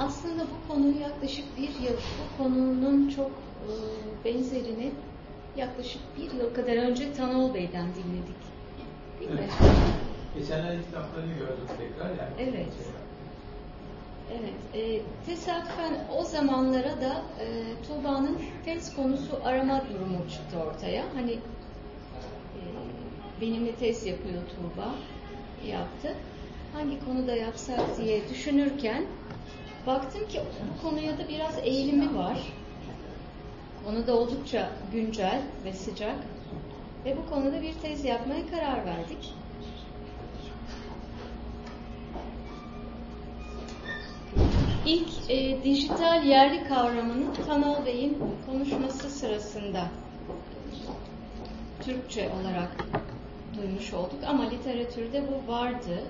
aslında bu konuyu yaklaşık bir yıl, bu konunun çok e, benzerini yaklaşık bir yıl kadar önce Tanol Bey'den dinledik. Değil mi? Geçenlerde kitaplarını gördüm tekrar yani. Evet. Evet, e, tesadüfen o zamanlara da e, Tuğba'nın tez konusu arama durumu çıktı ortaya. Hani e, benimle tez yapıyor Tuğba, yaptı. Hangi konuda yapsak diye düşünürken baktım ki bu konuya da biraz eğilimi var. Konu da oldukça güncel ve sıcak. Ve bu konuda bir tez yapmaya karar verdik. İlk e, dijital yerli kavramını Tanal Bey'in konuşması sırasında Türkçe olarak duymuş olduk ama literatürde bu vardı.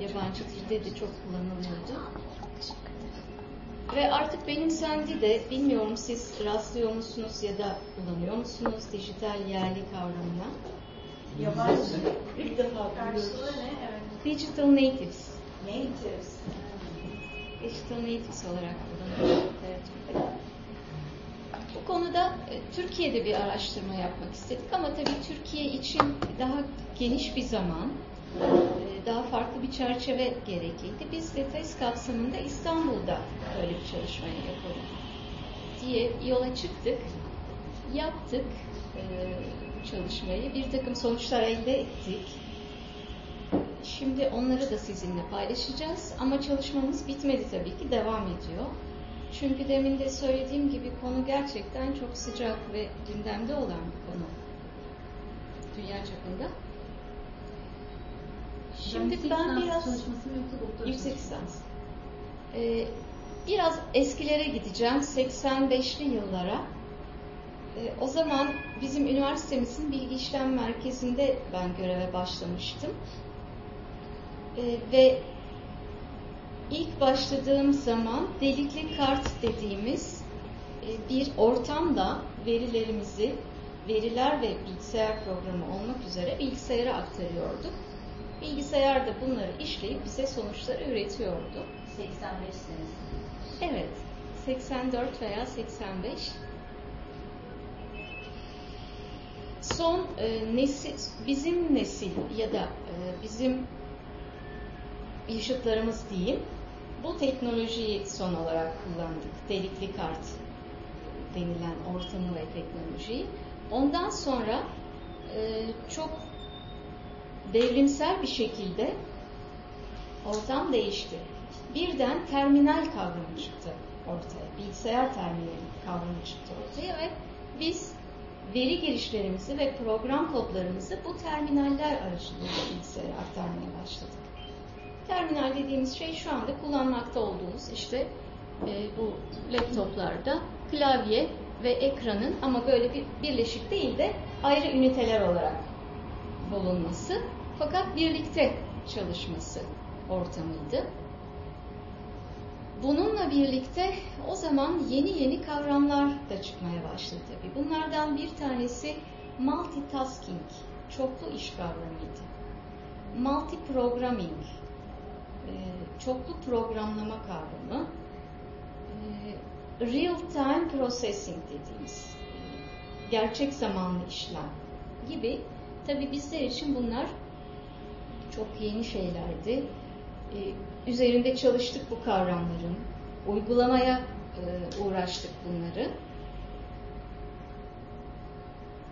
Yabancı dilde de çok kullanılıyordu. Ve artık benimsendi de bilmiyorum siz rastlıyor musunuz ya da kullanıyor musunuz dijital yerli kavramına? Yabancı. İlk defa Karşılığı ne? Evet. Digital natives. Natives. Digital natives olarak kullanılıyor literatürde. Bu konuda e, Türkiye'de bir araştırma yapmak istedik ama tabii Türkiye için daha geniş bir zaman, daha farklı bir çerçeve gerekliydi. Biz de test kapsamında İstanbul'da böyle bir çalışmayı yapalım diye yola çıktık. Yaptık e, çalışmayı. Bir takım sonuçlar elde ettik. Şimdi onları da sizinle paylaşacağız. Ama çalışmamız bitmedi tabii ki. Devam ediyor. Çünkü demin de söylediğim gibi konu gerçekten çok sıcak ve gündemde olan bir konu. Dünya çapında. Şimdi ben biraz yüksek lisans. Ee, biraz eskilere gideceğim. 85'li yıllara. Ee, o zaman bizim üniversitemizin bilgi işlem merkezinde ben göreve başlamıştım. Ee, ve ilk başladığım zaman delikli kart dediğimiz e, bir ortamda verilerimizi veriler ve bilgisayar programı olmak üzere bilgisayara aktarıyorduk. Bilgisayar da bunları işleyip bize sonuçları üretiyordu. 85 senesi. Evet, 84 veya 85. Son e, nesil, bizim nesil ya da e, bizim yaşıtlarımız diyeyim, bu teknolojiyi son olarak kullandık. Delikli kart denilen ortamı ve teknolojiyi. Ondan sonra e, çok devrimsel bir şekilde ortam değişti. Birden terminal kavramı çıktı ortaya. Bilgisayar terminali kavramı çıktı ortaya ve biz veri girişlerimizi ve program kodlarımızı bu terminaller aracılığıyla bilgisayara aktarmaya başladık. Terminal dediğimiz şey şu anda kullanmakta olduğumuz işte e, bu laptoplarda klavye ve ekranın ama böyle bir birleşik değil de ayrı üniteler olarak bulunması fakat birlikte çalışması ortamıydı. Bununla birlikte o zaman yeni yeni kavramlar da çıkmaya başladı tabii. Bunlardan bir tanesi multitasking, çoklu iş kavramıydı. Multiprogramming, e, çoklu programlama kavramı, e, real time processing dediğimiz e, gerçek zamanlı işlem gibi. Tabii bizler için bunlar çok yeni şeylerdi. Üzerinde çalıştık bu kavramların, uygulamaya uğraştık bunları.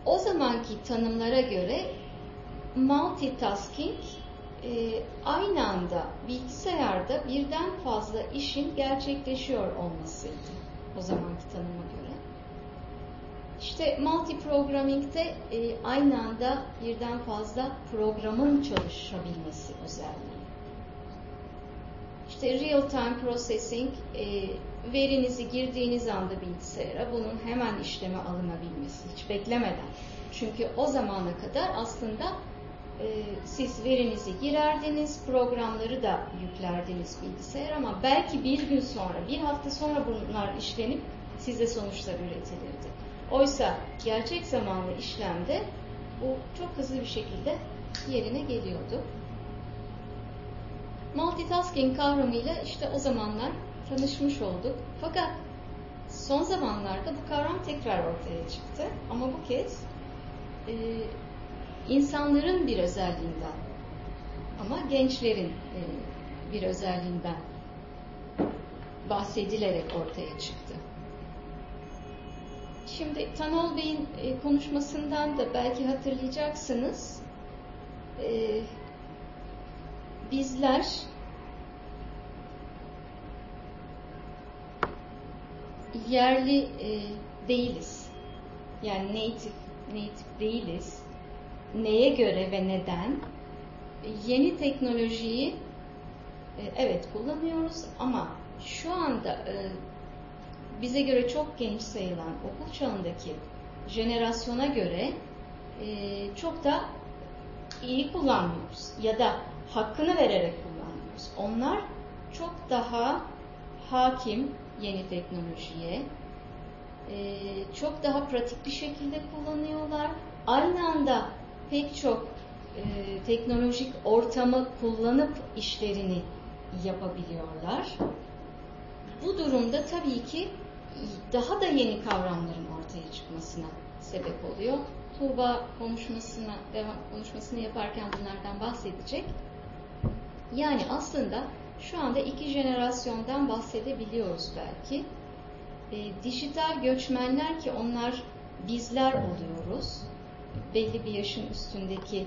O zamanki tanımlara göre multitasking e, aynı anda bilgisayarda birden fazla işin gerçekleşiyor olmasıydı o zamanki tanıma göre. İşte multiprogramming'de e, aynı anda birden fazla programın çalışabilmesi özelliği. İşte real time processing e, verinizi girdiğiniz anda bilgisayara bunun hemen işleme alınabilmesi hiç beklemeden. Çünkü o zamana kadar aslında e, siz verinizi girerdiniz, programları da yüklerdiniz bilgisayar ama belki bir gün sonra, bir hafta sonra bunlar işlenip size sonuçlar üretilirdi. Oysa gerçek zamanlı işlemde bu çok hızlı bir şekilde yerine geliyordu. multitasking kavramıyla işte o zamanlar tanışmış olduk. Fakat son zamanlarda bu kavram tekrar ortaya çıktı. Ama bu kez e, insanların bir özelliğinden ama gençlerin e, bir özelliğinden bahsedilerek ortaya çıktı. Şimdi Tanol Bey'in e, konuşmasından da belki hatırlayacaksınız. E, bizler yerli e, değiliz. Yani native, native değiliz. Neye göre ve neden? Yeni teknolojiyi evet kullanıyoruz ama şu anda bize göre çok genç sayılan okul çağındaki jenerasyona göre e, çok da iyi kullanmıyoruz ya da hakkını vererek kullanmıyoruz. Onlar çok daha hakim yeni teknolojiye, e, çok daha pratik bir şekilde kullanıyorlar. Aynı anda pek çok e, teknolojik ortamı kullanıp işlerini yapabiliyorlar. Bu durumda tabii ki daha da yeni kavramların ortaya çıkmasına sebep oluyor. Tuğba konuşmasına, devam, konuşmasını yaparken bunlardan bahsedecek. Yani aslında şu anda iki jenerasyondan bahsedebiliyoruz belki. E, dijital göçmenler ki onlar bizler oluyoruz. Belli bir yaşın üstündeki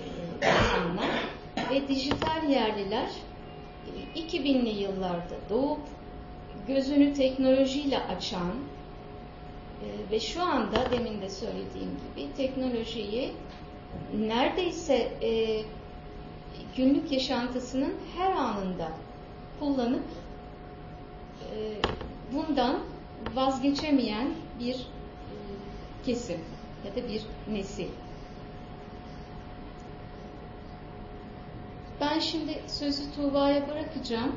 e, insanlar ve dijital yerliler 2000'li yıllarda doğup gözünü teknolojiyle açan e, ve şu anda demin de söylediğim gibi teknolojiyi neredeyse e, günlük yaşantısının her anında kullanıp e, bundan vazgeçemeyen bir kesim ya da bir nesil. Ben şimdi sözü Tuğba'ya bırakacağım.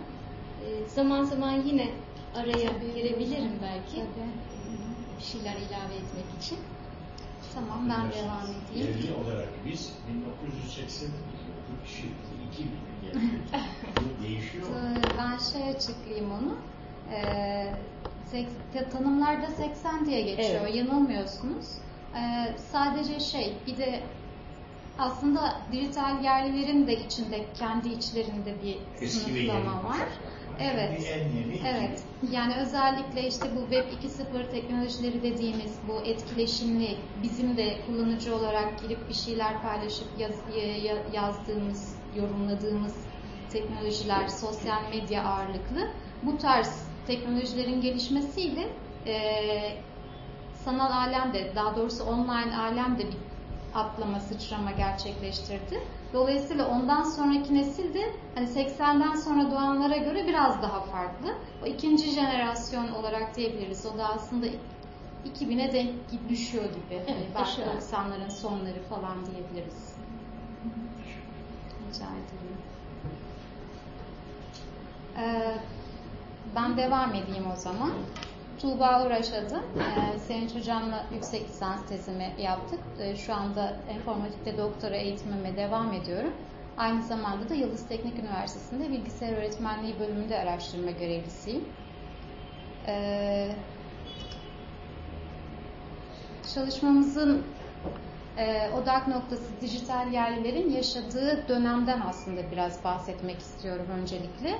Zaman zaman yine araya girebilirim belki. Bir şeyler ilave etmek için. Tamam ben devam edeyim. Yerli olarak biz 1980 bu kişi 2000 geldik. Bu değişiyor? Ee, Ben şey açıklayayım onu. Ee, sek- tanımlarda 80 diye geçiyor. Evet. Yanılmıyorsunuz. Ee, sadece şey bir de aslında dijital yerlilerin de içinde kendi içlerinde bir Eski sınıflama var. Evet. En yeni. Evet. Yani özellikle işte bu Web 2.0 teknolojileri dediğimiz bu etkileşimli bizim de kullanıcı olarak girip bir şeyler paylaşıp yaz- ya- yazdığımız, yorumladığımız teknolojiler, sosyal medya ağırlıklı. Bu tarz teknolojilerin gelişmesiyle eee sanal alemde, daha doğrusu online alemde bir atlama, sıçrama gerçekleştirdi. Dolayısıyla ondan sonraki nesil de hani 80'den sonra doğanlara göre biraz daha farklı. O ikinci jenerasyon olarak diyebiliriz. O da aslında 2000'e denk düşüyor gibi. Hani Evet, belki aşağı. 90'ların sonları falan diyebiliriz. Rica ederim. Ee, ben devam edeyim o zaman. Tuğba Uğraş adım. Ee, Sevinç Hocam'la yüksek lisans tezimi yaptık. Ee, şu anda informatikte doktora eğitimime devam ediyorum. Aynı zamanda da Yıldız Teknik Üniversitesi'nde bilgisayar öğretmenliği bölümünde araştırma görevlisiyim. Ee, çalışmamızın e, odak noktası dijital yerlilerin yaşadığı dönemden aslında biraz bahsetmek istiyorum öncelikle.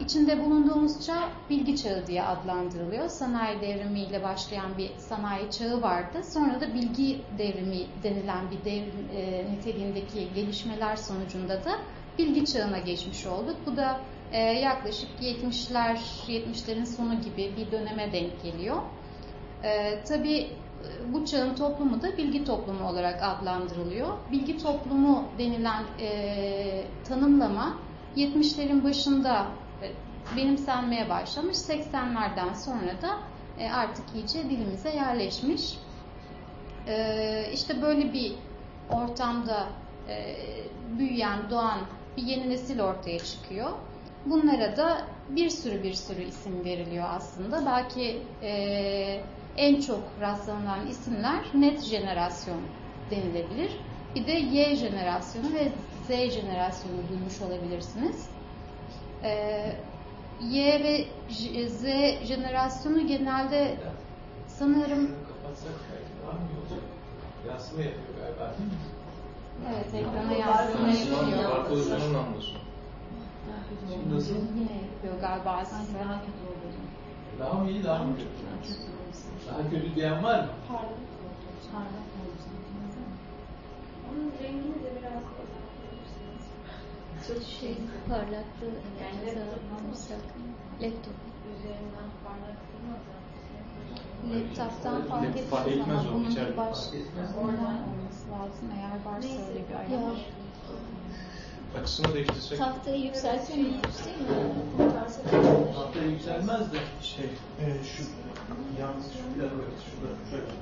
İçinde bulunduğumuz çağ bilgi çağı diye adlandırılıyor. Sanayi devrimiyle başlayan bir sanayi çağı vardı. Sonra da bilgi devrimi denilen bir devrim e, niteliğindeki gelişmeler sonucunda da bilgi çağına geçmiş olduk. Bu da e, yaklaşık 70'ler, 70'lerin sonu gibi bir döneme denk geliyor. E, tabii e, bu çağın toplumu da bilgi toplumu olarak adlandırılıyor. Bilgi toplumu denilen e, tanımlama 70'lerin başında benimsenmeye başlamış. 80'lerden sonra da e, artık iyice dilimize yerleşmiş. E, işte böyle bir ortamda e, büyüyen, doğan bir yeni nesil ortaya çıkıyor. Bunlara da bir sürü bir sürü isim veriliyor aslında. Belki e, en çok rastlanılan isimler net jenerasyon denilebilir. Bir de Y jenerasyonu ve Z jenerasyonu duymuş olabilirsiniz. Y ve Z jenerasyonu genelde sanırım Kapatsak belki daha mı iyi olacak? Yansıma yapıyor galiba evet ekrana yansıma yapıyor. Anlasın. Şimdi nasıl? Yine yapıyor galiba size. Daha mı iyi, daha mı kötü? Daha kötü diyen var mı? Onun rengini de biraz. Şey parlaklığı Yani azaltırsak. Laptop. Üzerinden parlaklığını azaltmışsınız. Laptop'tan fark etmez etmez ama bunun bir baş oradan olması lazım eğer varsa öyle bir Ya, ayar. Açısını değiştirsek. tahtayı yükseltemiyoruz değil mi? Hafta yükselmez de. Şey, e, şu yalnız şu biraz evet, şurada şöyle.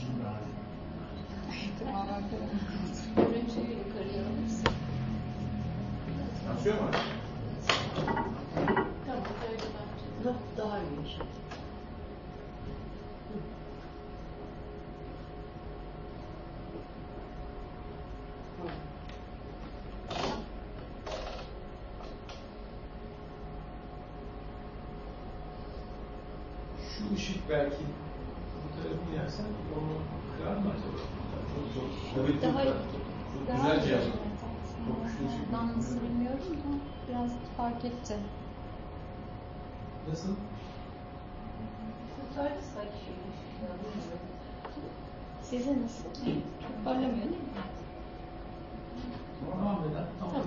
Şimdi hadi. Tamamen Görüntüyü yukarıya alırız. Atıyor mu? Tamam, öyle bence. Daha iyi. Şu ışık belki bu tarafını yersen onu kırar mı acaba? Çok zor. Evet, Daha çok, çok güzelce yaptın. Çok güçlü ışık. Ben nasıl bilmiyorum da biraz fark etti. Nasıl? Kurtardı sanki şey. bilmiyorum. Size nasıl? Çok parlamıyor değil mi? Tamam neden? Tamam. Tamam.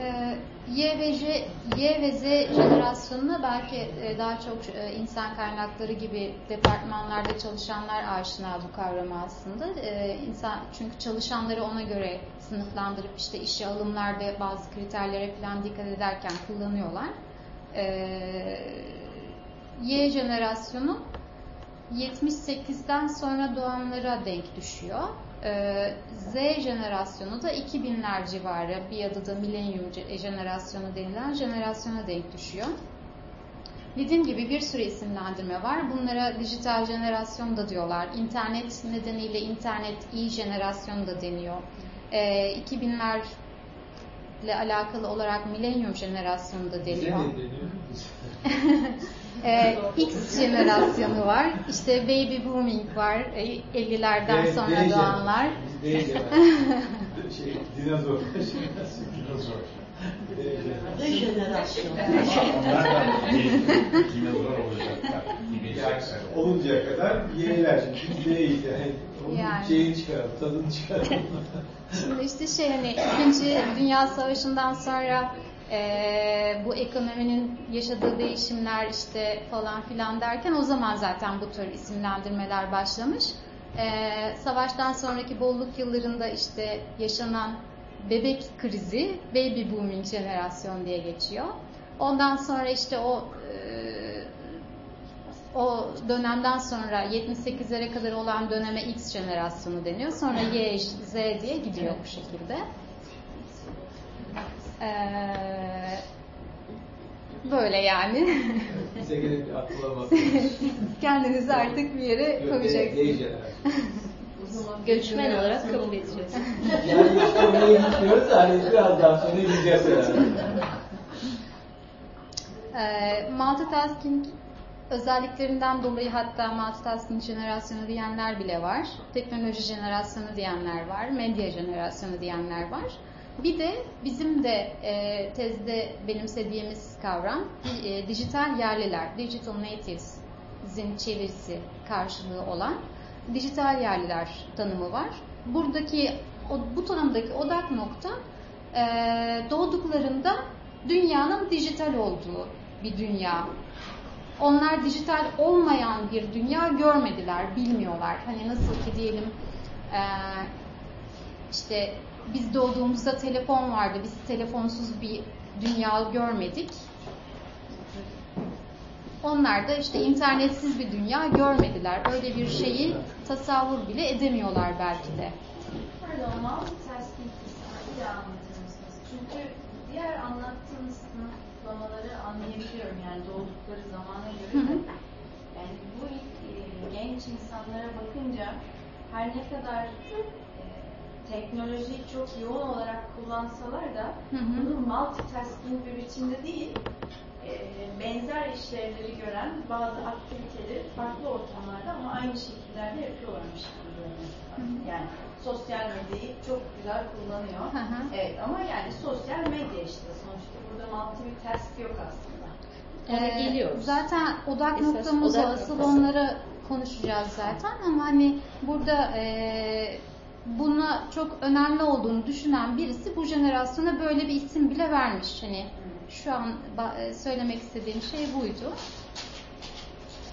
Ee, Y ve J, Y ve Z jenerasyonuna belki e, daha çok e, insan kaynakları gibi departmanlarda çalışanlar aşina bu kavrama aslında. Ee, insan çünkü çalışanları ona göre sınıflandırıp işte işe alımlarda bazı kriterlere falan dikkat ederken kullanıyorlar. Y jenerasyonu 78'den sonra doğanlara denk düşüyor. Ee, Z jenerasyonu da 2000'ler civarı bir adı da milenyum ce- jenerasyonu denilen jenerasyona denk düşüyor. Dediğim gibi bir sürü isimlendirme var. Bunlara dijital jenerasyon da diyorlar. İnternet nedeniyle internet i jenerasyonu da deniyor. Ee, 2000'lerle alakalı olarak milenyum jenerasyonu da deniyor. Ee, X jenerasyonu var. İşte baby booming var. Ee, 50'lerden D- sonra D doğanlar. jenerasyonu. Biz D jenerasyonu. şey, dinozor. Dinozor. D jenerasyon. Dinozor olacaklar. Yani 2080. oluncaya kadar biz D'yiz yani. Onun Yani. şeyini çıkaralım, tadını çıkaralım. Şimdi işte şey hani İkinci Dünya Savaşı'ndan sonra eee, bu ekonominin yaşadığı değişimler işte falan filan derken o zaman zaten bu tür isimlendirmeler başlamış. Eee, savaştan sonraki bolluk yıllarında işte yaşanan bebek krizi baby booming jenerasyon diye geçiyor. Ondan sonra işte o eee, o dönemden sonra 78'lere kadar olan döneme X jenerasyonu deniyor. Sonra Y, Z diye gidiyor bu şekilde. Ee, böyle yani. Bize gene bir atılama. Kendinizi artık bir yere koyacaksınız. Göçmen olarak kabul edeceğiz. Yani işte oraya gitmiyoruz da hani birazdan sonra gideceğiz herhalde. Ee, multitasking özelliklerinden dolayı hatta multitasking jenerasyonu diyenler bile var. Teknoloji jenerasyonu diyenler var. Medya jenerasyonu diyenler var. Bir de bizim de e, tezde benimsediğimiz kavram e, dijital yerliler, digital natives'in çevirisi karşılığı olan dijital yerliler tanımı var. Buradaki bu tanımdaki odak nokta e, doğduklarında dünyanın dijital olduğu bir dünya. Onlar dijital olmayan bir dünya görmediler, bilmiyorlar. Hani nasıl ki diyelim işte biz doğduğumuzda telefon vardı, biz telefonsuz bir dünya görmedik. Onlar da işte internetsiz bir dünya görmediler. Öyle bir şeyi tasavvur bile edemiyorlar belki de. Pardon, multitasking kısmını bir mısınız? Çünkü diğer anlattığınız sınıflamaları anlayabiliyorum yani doğdukları zamana göre de. Yani bu e, genç insanlara bakınca her ne kadar teknolojiyi çok yoğun olarak kullansalar da Hı hı. bunu multitasking bir biçimde değil, e, benzer işlevleri gören bazı aktiviteleri farklı ortamlarda ama aynı şekillerde yapıyorlarmış gibi görünüyor. Yani sosyal medyayı çok güzel kullanıyor. Hı hı. Evet ama yani sosyal medya işte sonuçta burada multi bir task yok aslında. Ona Ee, geliyoruz. Zaten odak Esas noktamız odak. Asıl noktası. onları konuşacağız zaten ama hani burada e, buna çok önemli olduğunu düşünen birisi bu jenerasyona böyle bir isim bile vermiş. Hani şu an e, söylemek istediğim şey buydu.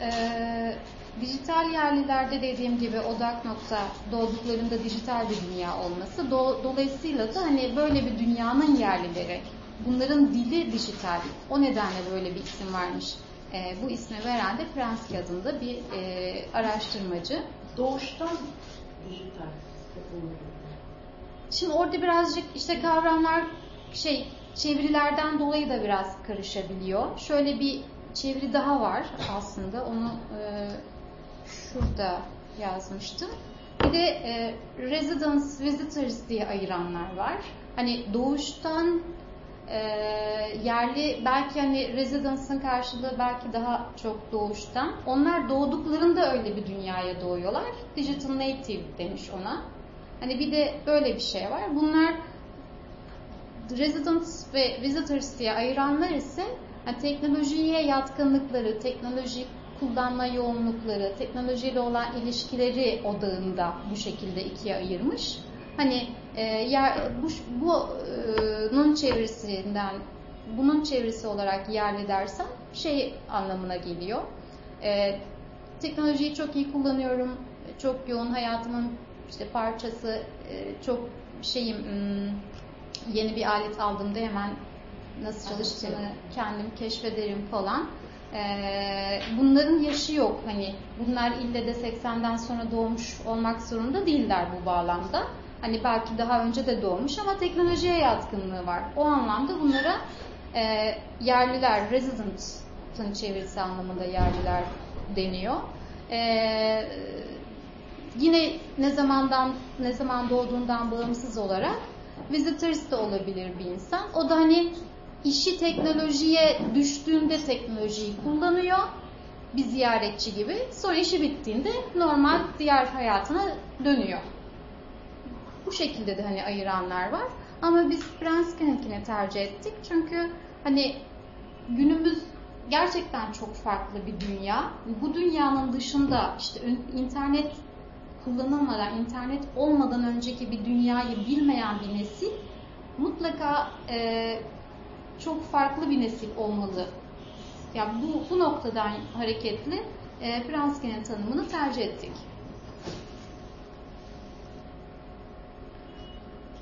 Ee, dijital yerlilerde dediğim gibi odak nokta doğduklarında dijital bir dünya olması. Do- dolayısıyla da hani böyle bir dünyanın yerlileri, bunların dili dijital. O nedenle böyle bir isim vermiş. Ee, bu ismi veren de Prensky adında bir e, araştırmacı. Doğuştan dijital. Şimdi orada birazcık işte kavramlar şey çevirilerden dolayı da biraz karışabiliyor. Şöyle bir çeviri daha var aslında. Onu e, şurada yazmıştım. Bir de e, residence visitors diye ayıranlar var. Hani doğuştan e, yerli belki hani residence'ın karşılığı belki daha çok doğuştan. Onlar doğduklarında öyle bir dünyaya doğuyorlar. Digital native demiş ona. Hani bir de böyle bir şey var. Bunlar residents ve visitors diye ayıranlar ise hani teknolojiye yatkınlıkları, teknoloji kullanma yoğunlukları, teknolojiyle olan ilişkileri odağında bu şekilde ikiye ayırmış. Hani e, yer, bu, bunun çevresinden bunun çevresi olarak yerli dersem şey anlamına geliyor. E, teknolojiyi çok iyi kullanıyorum. Çok yoğun hayatımın işte parçası e, çok şeyim hmm, yeni bir alet aldığımda hemen nasıl çalıştığını kendim keşfederim falan. Ee, bunların yaşı yok. Hani bunlar ille de 80'den sonra doğmuş olmak zorunda değiller bu bağlamda. Hani belki daha önce de doğmuş ama teknolojiye yatkınlığı var. O anlamda bunlara e, yerliler, resident'ın çevirisi anlamında yerliler deniyor. Ee, yine ne zamandan ne zaman doğduğundan bağımsız olarak visitors da olabilir bir insan. O da hani işi teknolojiye düştüğünde teknolojiyi kullanıyor. Bir ziyaretçi gibi. Sonra işi bittiğinde normal diğer hayatına dönüyor. Bu şekilde de hani ayıranlar var. Ama biz Bransky'ninkini tercih ettik. Çünkü hani günümüz gerçekten çok farklı bir dünya. Bu dünyanın dışında işte internet kullanılmadan, internet olmadan önceki bir dünyayı bilmeyen bir nesil mutlaka e, çok farklı bir nesil olmalı. Yani bu, bu noktadan hareketli e, Franske'nin tanımını tercih ettik.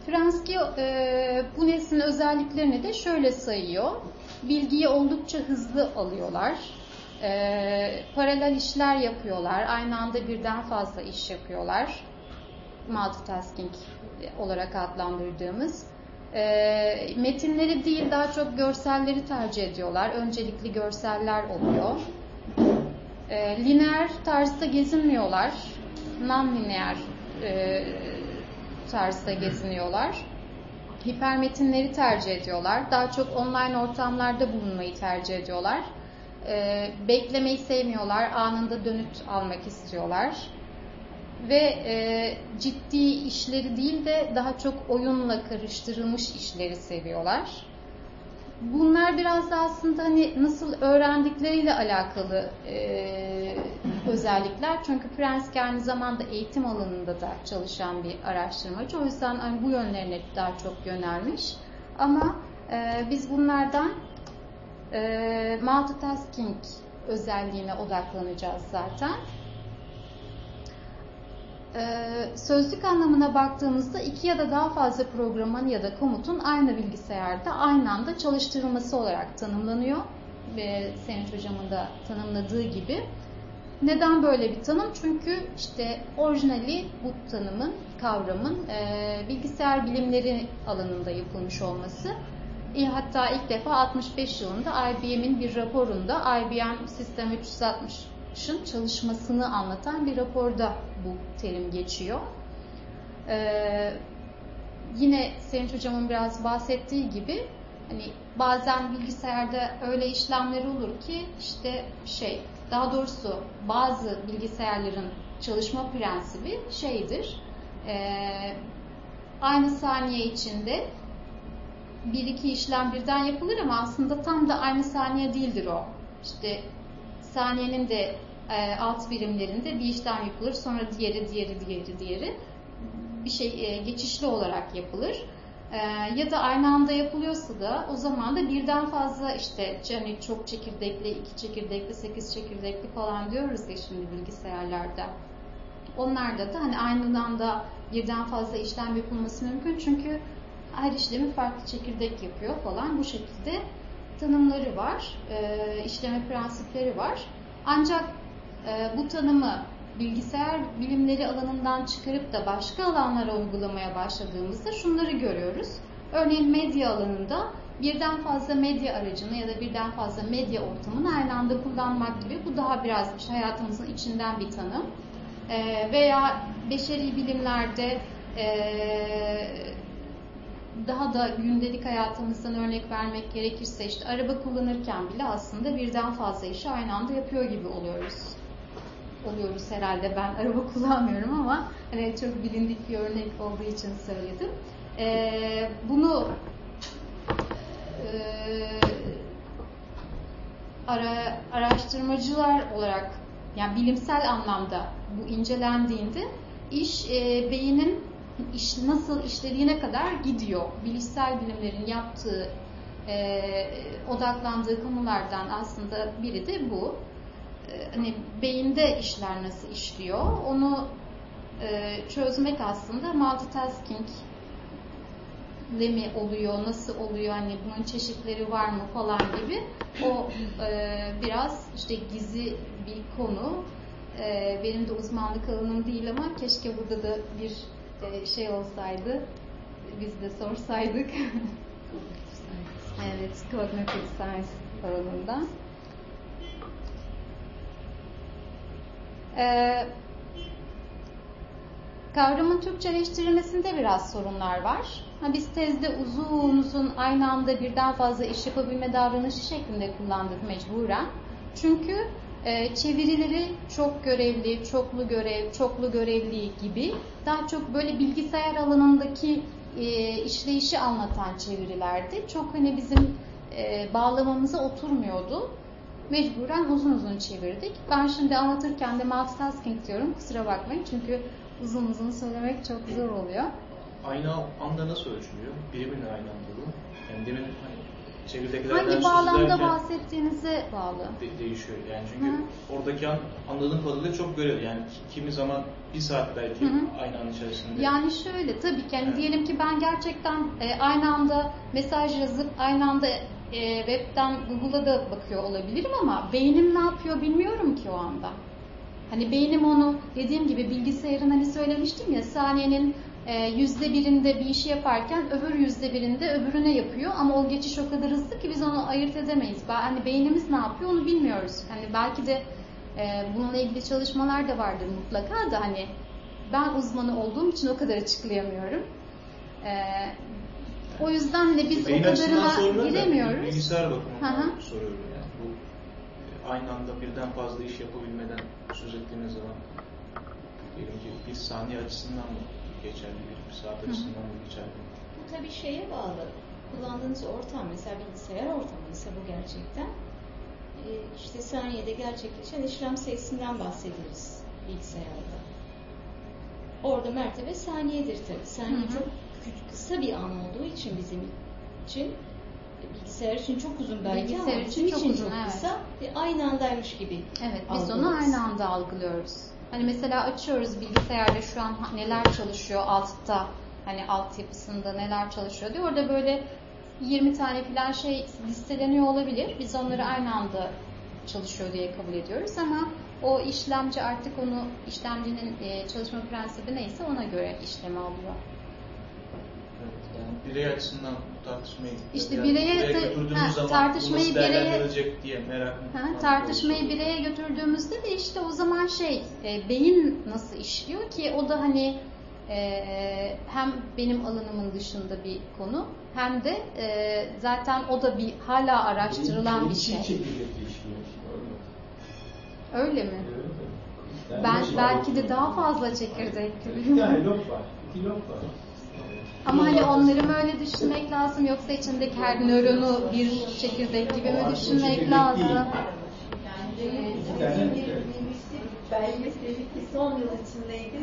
Franski e, bu neslin özelliklerini de şöyle sayıyor. Bilgiyi oldukça hızlı alıyorlar. E, paralel işler yapıyorlar. Aynı anda birden fazla iş yapıyorlar. Multitasking olarak adlandırdığımız. E, metinleri değil daha çok görselleri tercih ediyorlar. Öncelikli görseller oluyor. E, lineer tarzda gezinmiyorlar. Non-lineer e, tarzda geziniyorlar. Hipermetinleri tercih ediyorlar. Daha çok online ortamlarda bulunmayı tercih ediyorlar. E, beklemeyi sevmiyorlar. Anında dönüt almak istiyorlar. Ve e, ciddi işleri değil de daha çok oyunla karıştırılmış işleri seviyorlar. Bunlar biraz da aslında hani nasıl öğrendikleriyle alakalı e, özellikler. Çünkü Prensky aynı zamanda eğitim alanında da çalışan bir araştırmacı. O yüzden hani bu yönlerine daha çok yönelmiş. Ama e, biz bunlardan e, multitasking özelliğine odaklanacağız zaten. Ee, sözlük anlamına baktığımızda iki ya da daha fazla programın ya da komutun aynı bilgisayarda aynı anda çalıştırılması olarak tanımlanıyor. Ve Sevinç Hocam'ın da tanımladığı gibi. Neden böyle bir tanım? Çünkü işte orijinali bu tanımın, kavramın e, bilgisayar bilimleri alanında yapılmış olması. Hatta ilk defa 65 yılında IBM'in bir raporunda IBM System 360 akışın çalışmasını anlatan bir raporda bu terim geçiyor. Ee, yine Sevinç Hocam'ın biraz bahsettiği gibi hani bazen bilgisayarda öyle işlemler olur ki işte şey daha doğrusu bazı bilgisayarların çalışma prensibi şeydir e, aynı saniye içinde bir iki işlem birden yapılır ama aslında tam da aynı saniye değildir o. İşte saniyenin de e, alt birimlerinde bir işlem yapılır sonra diğeri diğeri diğeri diğeri bir şey e, geçişli olarak yapılır. E, ya da aynı anda yapılıyorsa da o zaman da birden fazla işte hani çok çekirdekli, iki çekirdekli, sekiz çekirdekli falan diyoruz ya şimdi bilgisayarlarda. Onlarda da hani aynı anda birden fazla işlem yapılması mümkün çünkü her işlemi farklı çekirdek yapıyor falan bu şekilde tanımları var, e, işleme prensipleri var. Ancak e, bu tanımı bilgisayar bilimleri alanından çıkarıp da başka alanlara uygulamaya başladığımızda şunları görüyoruz. Örneğin medya alanında birden fazla medya aracını ya da birden fazla medya ortamını aynı anda kullanmak gibi bu daha biraz işte hayatımızın içinden bir tanım. E, veya beşeri bilimlerde e, daha da gündelik hayatımızdan örnek vermek gerekirse işte araba kullanırken bile aslında birden fazla işi aynı anda yapıyor gibi oluyoruz. Oluyoruz herhalde. Ben araba kullanmıyorum ama hani çok bilindik bir örnek olduğu için söyledim. Ee, bunu e, ara, araştırmacılar olarak yani bilimsel anlamda bu incelendiğinde iş e, beynin iş nasıl işlediğine kadar gidiyor. Bilişsel bilimlerin yaptığı, e, odaklandığı konulardan aslında biri de bu. E, hani beyinde işler nasıl işliyor, onu e, çözmek aslında multitasking ile mi oluyor, nasıl oluyor, hani bunun çeşitleri var mı falan gibi o e, biraz işte gizli bir konu. E, benim de uzmanlık alanım değil ama keşke burada da bir e, şey olsaydı biz de sorsaydık. evet, Cognitive Science alanında. Ee, kavramın Türkçeleştirilmesinde biraz sorunlar var. Ha, biz tezde uzun uzun aynı anda birden fazla iş yapabilme davranışı şeklinde kullandık mecburen. Çünkü e, çevirileri çok görevli, çoklu görev, çoklu görevli gibi daha çok böyle bilgisayar alanındaki e, işleyişi anlatan çevirilerdi. Çok hani bizim e, bağlamamıza oturmuyordu. Mecburen uzun uzun çevirdik. Ben şimdi anlatırken de multitasking diyorum. Kusura bakmayın çünkü uzun uzun söylemek çok zor oluyor. Aynı anda nasıl ölçülüyor? Birimin aynı anda bu. Yani demin hani Hangi bağlamda bahsettiğinize bağlı. de- değişiyor. Yani çünkü Hı. oradaki an, anladığım kadarıyla çok görevli. Yani ki- kimi zaman bir saat belki Hı hı. aynı an içerisinde. Yani şöyle tabii ki yani Evet. diyelim ki ben gerçekten e, aynı anda mesaj yazıp aynı anda e, webten Google'a da bakıyor olabilirim ama beynim ne yapıyor bilmiyorum ki o anda. Hani beynim onu dediğim gibi bilgisayarın hani söylemiştim ya saniyenin yüzde birinde bir işi yaparken öbür yüzde birinde öbürüne yapıyor ama o geçiş o kadar hızlı ki biz onu ayırt edemeyiz. Hani beynimiz ne yapıyor onu bilmiyoruz. Hani belki de e, bununla ilgili çalışmalar da vardır mutlaka da hani ben uzmanı olduğum için o kadar açıklayamıyorum. E, o yüzden de biz Beyin o kadarına giremiyoruz. Bilgisayar bakımından soruyorum yani. Bu e, aynı anda birden fazla iş yapabilmeden söz ettiğimiz zaman diyelim ki bir saniye açısından mı geçerli, bir, mı geçerli? Bu tabii şeye bağlı. Kullandığınız ortam mesela bilgisayar ortamı ise bu gerçekten e, işte saniyede gerçekleşen işlem sayısından bahsederiz bilgisayarda. Orada mertebe saniyedir tabii. Saniye Hı hı. çok kısa bir an olduğu için bizim için e, bilgisayar için çok uzun belki Bilgisayar ama için bizim çok için uzun, çok evet. kısa ve aynı andaymış gibi Evet, biz algılarız. onu aynı anda algılıyoruz. Hani mesela açıyoruz bilgisayarda şu an neler çalışıyor altta, hani altyapısında neler çalışıyor diye. Orada böyle 20 tane falan şey listeleniyor olabilir. Biz onları aynı anda çalışıyor diye kabul ediyoruz ama o işlemci artık onu işlemcinin e, çalışma prensibi neyse ona göre işlemi alıyor. Birey açısından tartışmayı İşte yani bireye götürdüğümüz ha, zaman tartışmayı bireye- diye merak Ha, tartışmayı bireye götürdüğümüzde de işte o zaman şey e, beyin nasıl işliyor ki o da hani e, hem benim alanımın dışında bir konu hem de e, zaten o da bir hala araştırılan bir şey. işliyor. Öyle mi? Yani Ben şey- belki de daha fazla çekirdek İki tane lob var. İki lob var. Ama hani onları mı öyle düşünmek lazım yoksa içindeki her nöronu bir çekirdek gibi mi düşünmek lazım? Yani BBC belgeseli ki son yıl içindeydi.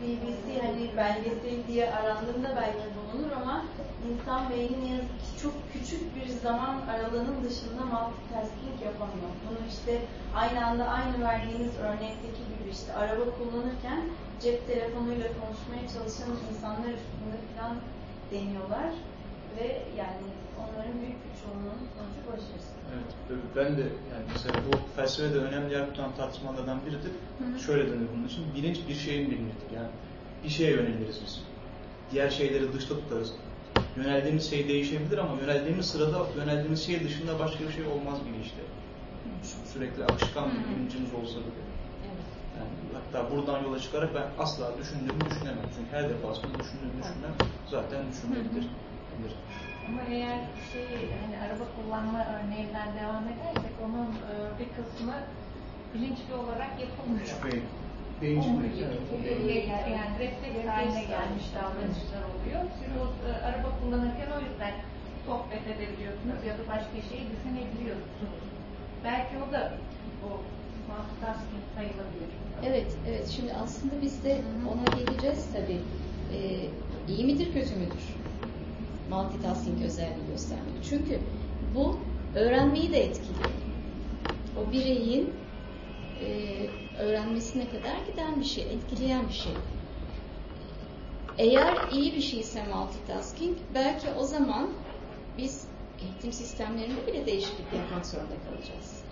BBC hani belgesel diye arandığında belki bulunur ama insan beyni ne yazık ki çok küçük bir zaman aralığının dışında multitasking yapamıyor. Bunu işte aynı anda aynı verdiğiniz örnekteki gibi işte araba kullanırken cep telefonuyla konuşmaya çalışan insanlar üstünde falan deniyorlar ve yani onların büyük bir çoğunluğunun sonucu başarısız. Evet, ben de yani mesela bu felsefede önemli yer tutan tartışmalardan biridir. Şöyle denir bunun için, bilinç bir şeyin bilimidir. Yani bir şeye yöneliriz biz. Diğer şeyleri dışta tutarız. Yöneldiğimiz şey değişebilir ama yöneldiğimiz sırada yöneldiğimiz şey dışında başka bir şey olmaz bilinçte. Sü- Sürekli akışkan bir bilincimiz olsa bile. Yani hatta buradan yola çıkarak ben asla düşündüğümü düşünemem. Çünkü her defasında düşündüğümü düşünmem zaten düşünmektir. denir. Ama eğer şey hani araba kullanma örneğinden devam edersek onun e, bir kısmı bilinçli olarak yapılmıyor. Beyin. Beyin- Yani, yani refleks haline gelmiş davranışlar oluyor. Siz o e, araba kullanırken o yüzden sohbet edebiliyorsunuz ya da başka şeyi düşünebiliyorsunuz. Belki o da o multitasking sayılabilir. Evet, evet. Şimdi aslında biz de ona geleceğiz tabii. Ee, iyi midir, kötü müdür? Multitasking özelliği göstermek. Çünkü bu öğrenmeyi de etkiliyor. O bireyin e, öğrenmesine kadar giden bir şey, etkileyen bir şey. Eğer iyi bir şeyse multitasking, belki o zaman biz eğitim sistemlerinde bile değişiklik yapmak zorunda kalacağız.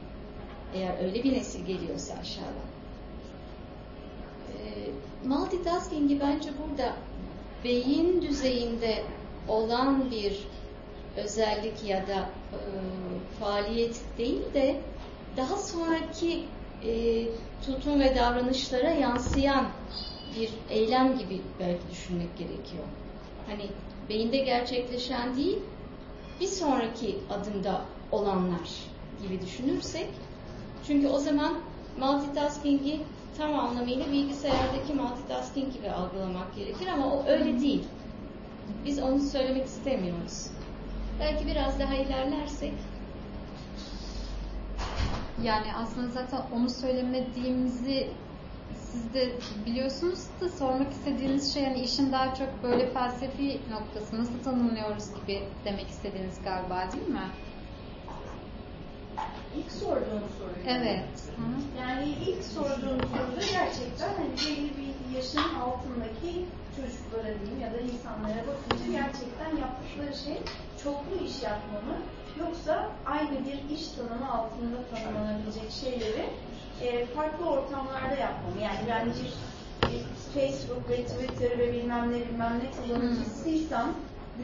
Eğer öyle bir nesil geliyorsa aşağıdan. Ee, multitasking'i bence burada beyin düzeyinde olan bir özellik ya da e, faaliyet değil de daha sonraki e, tutum ve davranışlara yansıyan bir eylem gibi belki düşünmek gerekiyor. Hani beyinde gerçekleşen değil, bir sonraki adımda olanlar gibi düşünürsek çünkü o zaman multitasking'i tam anlamıyla bilgisayardaki multitasking gibi algılamak gerekir ama o öyle değil. Biz onu söylemek istemiyoruz. Belki biraz daha ilerlersek Yani aslında zaten onu söylemediğimizi siz de biliyorsunuz da sormak istediğiniz şey hani işin daha çok böyle felsefi noktası nasıl tanımlıyoruz gibi demek istediğiniz galiba değil mi? İlk sorduğun soruyu. Evet. Hı. Yani ilk sorduğun soruda gerçekten hani belli bir yaşın altındaki çocuklara diyeyim ya da insanlara bakınca gerçekten yaptıkları şey çoklu iş yapma mı yoksa aynı bir iş tanımı altında tanımlanabilecek şeyleri e, farklı ortamlarda yapma mı? Yani ben bir Facebook ve Twitter ve bilmem ne bilmem ne kullanıcısıysam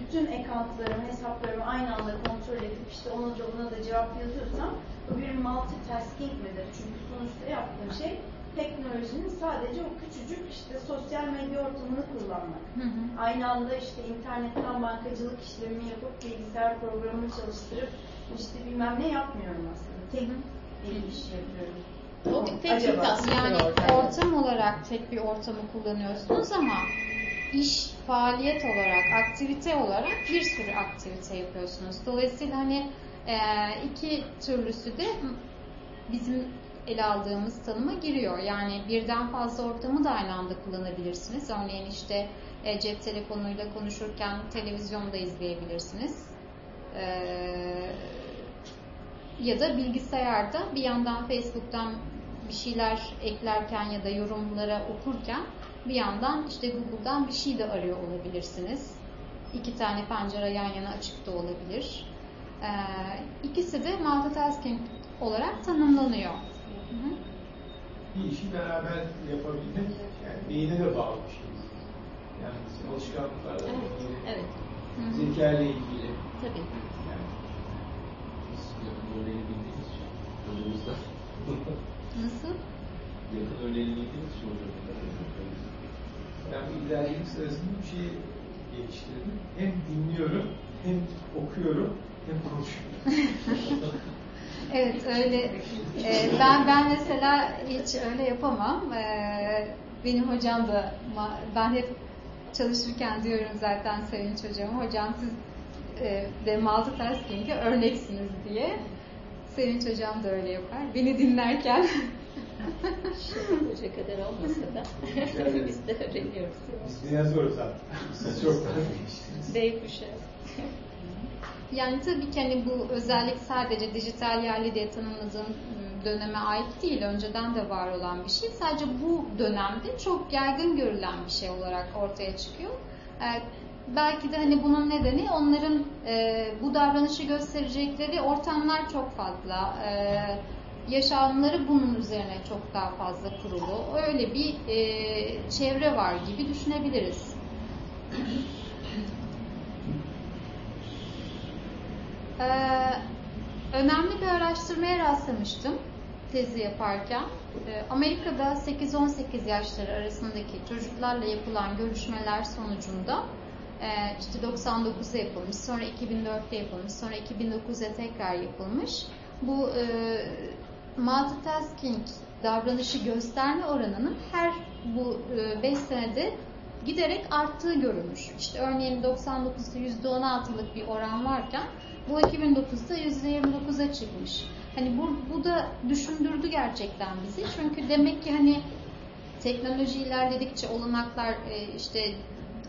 bütün accountlarımı, hesaplarımı aynı anda kontrol edip işte ona da buna da cevap yazıyorsam bu bir multitasking midir? Çünkü sonuçta yaptığım şey teknolojinin sadece o küçücük işte sosyal medya ortamını kullanmak. Hı hı. Aynı anda işte internetten bankacılık işlemini yapıp bilgisayar programını çalıştırıp işte bilmem ne yapmıyorum aslında. Tek bir iş yapıyorum. o bir tek Yani ortam olarak tek bir ortamı kullanıyorsunuz ama iş, faaliyet olarak, aktivite olarak bir sürü aktivite yapıyorsunuz. Dolayısıyla hani e, iki türlüsü de bizim ele aldığımız tanıma giriyor. Yani birden fazla ortamı da aynı anda kullanabilirsiniz. Örneğin işte e, cep telefonuyla konuşurken televizyonda izleyebilirsiniz. Ee, ya da bilgisayarda bir yandan Facebook'tan bir şeyler eklerken ya da yorumlara okurken bir yandan işte Google'dan bir şey de arıyor olabilirsiniz. İki tane pencere yan yana açık da olabilir. Ee, ikisi de multitasking olarak tanımlanıyor. Bir işi beraber yapabilmek yani beyine de bağlı bir şey. Yani alışkanlıklarla Evet, ilgili evet. Zeka ile ilgili. Tabii. Yani Biz yakın örneğini bildiğimiz için hocamızda Nasıl? yakın örneğini bildiğimiz için hocamızda ben bu ilerleyiş sırasında bir şey geliştirdim. Hem dinliyorum, hem okuyorum, hem konuşuyorum. Evet öyle. Ee, ben ben mesela hiç öyle yapamam. Ee, benim hocam da ben hep çalışırken diyorum zaten Sevinç hocama hocam siz e, de multitasking'e örneksiniz diye. Sevinç hocam da öyle yapar. Beni dinlerken Hoca kadar olmasa da biz de öğreniyoruz. Biz biraz zor zaten. Siz çok. Bey kuşağı. Yani tabii ki hani bu özellik sadece dijital yerli diye tanımladığım ıı, döneme ait değil. Önceden de var olan bir şey. Sadece bu dönemde çok yaygın görülen bir şey olarak ortaya çıkıyor. Ee, belki de hani bunun nedeni onların e, bu davranışı gösterecekleri ortamlar çok fazla. E, yaşamları bunun üzerine çok daha fazla kurulu. Öyle bir e, çevre var gibi düşünebiliriz. Ee, önemli bir araştırmaya rastlamıştım tezi yaparken. Ee, Amerika'da 8-18 yaşları arasındaki çocuklarla yapılan görüşmeler sonucunda e, işte 99'da yapılmış, sonra 2004'te yapılmış, sonra 2009'da tekrar yapılmış. Bu e, multitasking davranışı gösterme oranının her bu 5 senede giderek arttığı görülmüş. İşte örneğin 99'da %16'lık bir oran varken bu 2009'da %29'a çıkmış. Hani bu, bu da düşündürdü gerçekten bizi. Çünkü demek ki hani teknoloji ilerledikçe olanaklar e, işte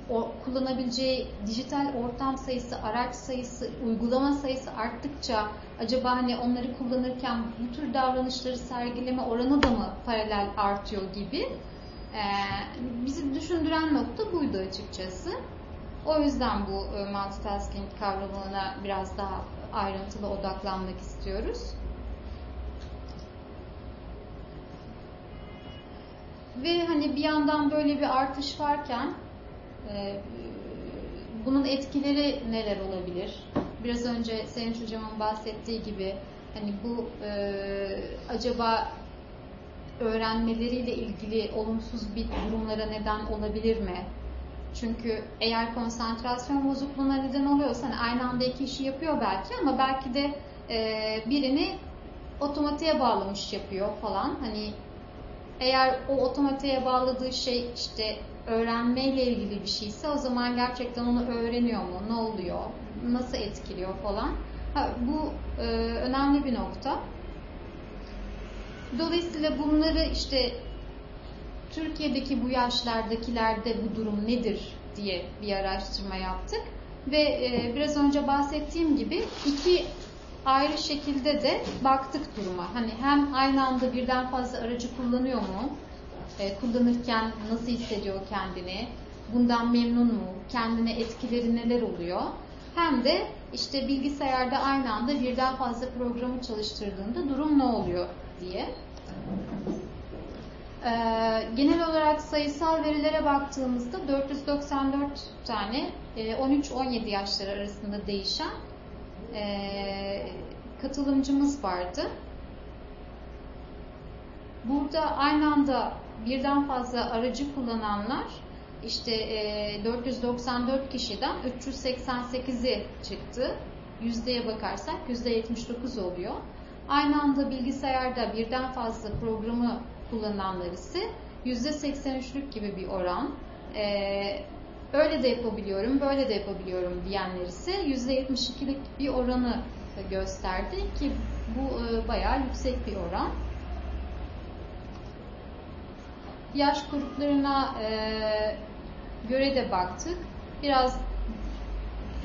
o, kullanabileceği dijital ortam sayısı, araç sayısı, uygulama sayısı arttıkça acaba hani onları kullanırken bu tür davranışları sergileme oranı da mı paralel artıyor gibi e, bizi düşündüren nokta buydu açıkçası. O yüzden bu e, multitasking kavramına biraz daha ayrıntılı odaklanmak istiyoruz. Ve hani bir yandan böyle bir artış varken e, bunun etkileri neler olabilir? Biraz önce Sayın Hocam'ın bahsettiği gibi hani bu e, acaba öğrenmeleriyle ilgili olumsuz bir durumlara neden olabilir mi? Çünkü eğer konsantrasyon bozukluğuna neden oluyorsa hani aynı anda iki işi yapıyor belki ama belki de e, birini otomatiğe bağlamış yapıyor falan. Hani eğer o otomatiğe bağladığı şey işte öğrenmeyle ilgili bir şeyse o zaman gerçekten onu öğreniyor mu? Ne oluyor? Nasıl etkiliyor falan. Ha, bu e, önemli bir nokta. Dolayısıyla bunları işte Türkiye'deki bu yaşlardakilerde bu durum nedir diye bir araştırma yaptık. Ve e, biraz önce bahsettiğim gibi iki ayrı şekilde de baktık duruma. Hani hem aynı anda birden fazla aracı kullanıyor mu? E, kullanırken nasıl hissediyor kendini? Bundan memnun mu? Kendine etkileri neler oluyor? Hem de işte bilgisayarda aynı anda birden fazla programı çalıştırdığında durum ne oluyor diye. Ee, genel olarak sayısal verilere baktığımızda 494 tane 13-17 yaşları arasında değişen e, katılımcımız vardı. Burada aynı anda birden fazla aracı kullananlar işte 494 kişiden 388'i çıktı. Yüzdeye bakarsak %79 oluyor. Aynı anda bilgisayarda birden fazla programı kullananlar ise %83'lük gibi bir oran. Ee, öyle de yapabiliyorum, böyle de yapabiliyorum diyenler ise %72'lik bir oranı gösterdi ki bu e, bayağı yüksek bir oran. Yaş gruplarına e, göre de baktık. Biraz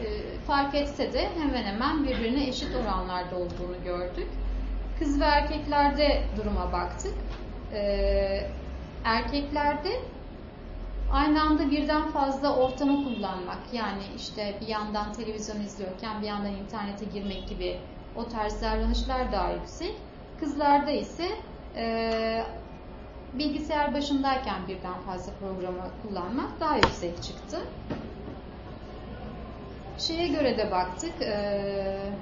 e, fark etse de hemen hemen birbirine eşit oranlarda olduğunu gördük. Kız ve erkeklerde duruma baktık. Ee, erkeklerde aynı anda birden fazla ortamı kullanmak yani işte bir yandan televizyon izliyorken bir yandan internete girmek gibi o tarz davranışlar daha yüksek. Kızlarda ise e, bilgisayar başındayken birden fazla programı kullanmak daha yüksek çıktı. Şeye göre de baktık. Ee,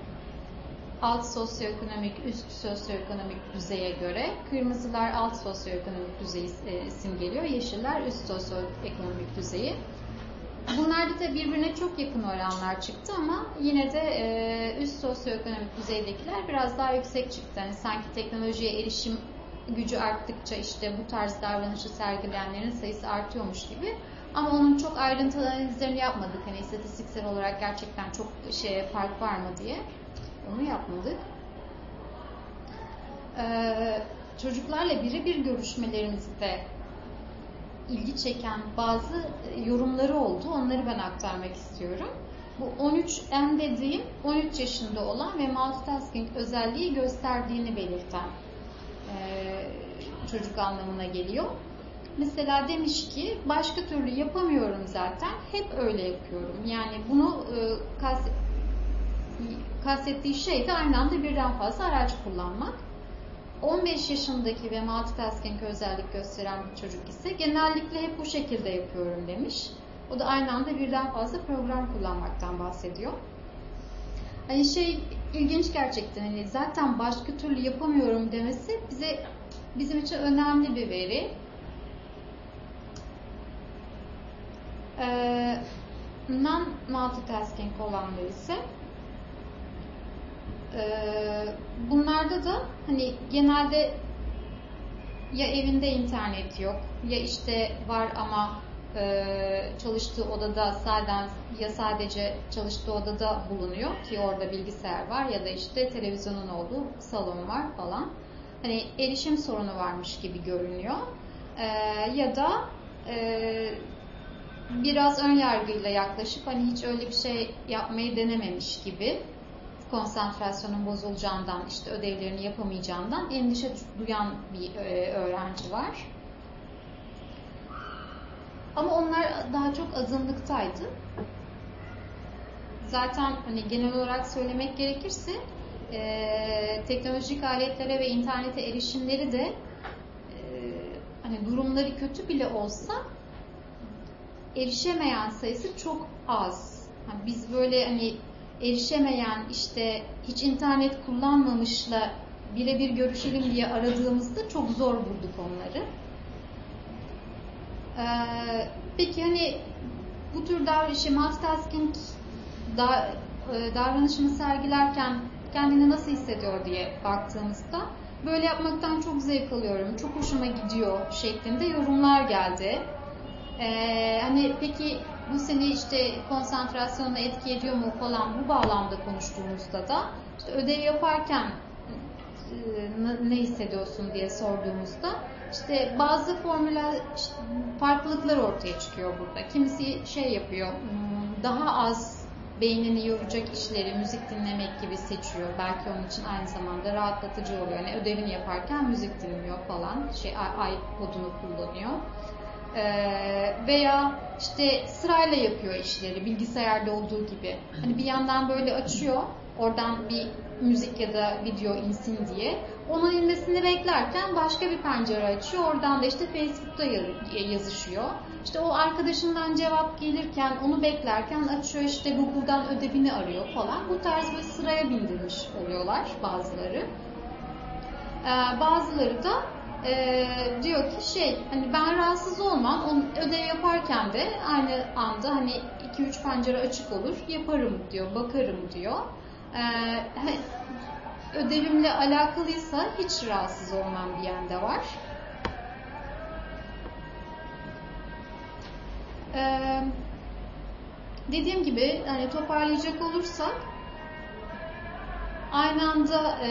alt sosyoekonomik, üst sosyoekonomik düzeye göre kırmızılar alt sosyoekonomik düzeyi e, simgeliyor, yeşiller üst sosyoekonomik düzeyi. Bunlarda da birbirine çok yakın oranlar çıktı ama yine de e, üst sosyoekonomik düzeydekiler biraz daha yüksek çıktı. Yani sanki teknolojiye erişim gücü arttıkça işte bu tarz davranışı sergileyenlerin sayısı artıyormuş gibi. Ama onun çok ayrıntılı analizlerini yapmadık. Hani istatistiksel olarak gerçekten çok şey fark var mı diye. Onu yapmadık. Ee, çocuklarla birebir görüşmelerimizde ilgi çeken bazı yorumları oldu. Onları ben aktarmak istiyorum. Bu 13M dediğim 13 yaşında olan ve multitasking özelliği gösterdiğini belirten e, çocuk anlamına geliyor. Mesela demiş ki başka türlü yapamıyorum zaten. Hep öyle yapıyorum. Yani bunu e, kas, kastettiği şey de aynı anda birden fazla araç kullanmak. 15 yaşındaki ve multitasking özellik gösteren bir çocuk ise genellikle hep bu şekilde yapıyorum demiş. O da aynı anda birden fazla program kullanmaktan bahsediyor. Hani şey ilginç gerçekten hani zaten başka türlü yapamıyorum demesi bize bizim için önemli bir veri. Ee, non-multitasking olanlar ise bunlarda da hani genelde ya evinde internet yok ya işte var ama e, çalıştığı odada sadece ya sadece çalıştığı odada bulunuyor ki orada bilgisayar var ya da işte televizyonun olduğu salon var falan. Hani erişim sorunu varmış gibi görünüyor. E, ya da e, biraz ön yargıyla yaklaşıp hani hiç öyle bir şey yapmayı denememiş gibi konsantrasyonun bozulacağından, işte ödevlerini yapamayacağından endişe duyan bir e, öğrenci var. Ama onlar daha çok azınlıktaydı. Zaten hani genel olarak söylemek gerekirse e, teknolojik aletlere ve internete erişimleri de e, hani durumları kötü bile olsa erişemeyen sayısı çok az. Yani biz böyle hani erişemeyen işte hiç internet kullanmamışla birebir görüşelim diye aradığımızda çok zor bulduk onları. Ee, peki hani bu tür davranışı multitasking da, e, davranışını sergilerken kendini nasıl hissediyor diye baktığımızda böyle yapmaktan çok zevk alıyorum, çok hoşuma gidiyor şeklinde yorumlar geldi. Ee, hani peki bu seni işte konsantrasyonuna etki ediyor mu falan bu bağlamda konuştuğumuzda da işte ödev yaparken e, ne hissediyorsun diye sorduğumuzda işte bazı formüler farklılıklar ortaya çıkıyor burada. Kimisi şey yapıyor hmm, daha az beynini yoracak işleri müzik dinlemek gibi seçiyor. Belki onun için aynı zamanda rahatlatıcı oluyor. Yani ödevini yaparken müzik dinliyor falan. Şey iPod'unu kullanıyor. Ee, veya işte sırayla yapıyor işleri bilgisayarda olduğu gibi. Hani bir yandan böyle açıyor oradan bir müzik ya da video insin diye. Onun inmesini beklerken başka bir pencere açıyor. Oradan da işte Facebook'ta yazışıyor. İşte o arkadaşından cevap gelirken onu beklerken açıyor işte Google'dan ödevini arıyor falan. Bu tarz bir sıraya bindirmiş oluyorlar bazıları. Ee, bazıları da e, diyor ki şey hani ben rahatsız olmam onu ödev yaparken de aynı anda hani 2-3 pencere açık olur yaparım diyor bakarım diyor. E, ödevimle alakalıysa hiç rahatsız olmam diyen de var. Ee, dediğim gibi hani toparlayacak olursak aynı anda e,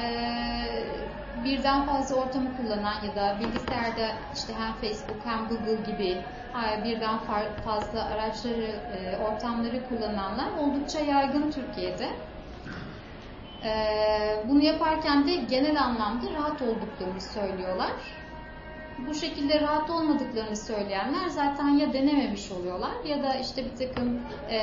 birden fazla ortamı kullanan ya da bilgisayarda işte hem Facebook hem Google gibi birden fazla araçları, e, ortamları kullananlar oldukça yaygın Türkiye'de. E, bunu yaparken de genel anlamda rahat olduklarını söylüyorlar. Bu şekilde rahat olmadıklarını söyleyenler zaten ya denememiş oluyorlar ya da işte bir takım e,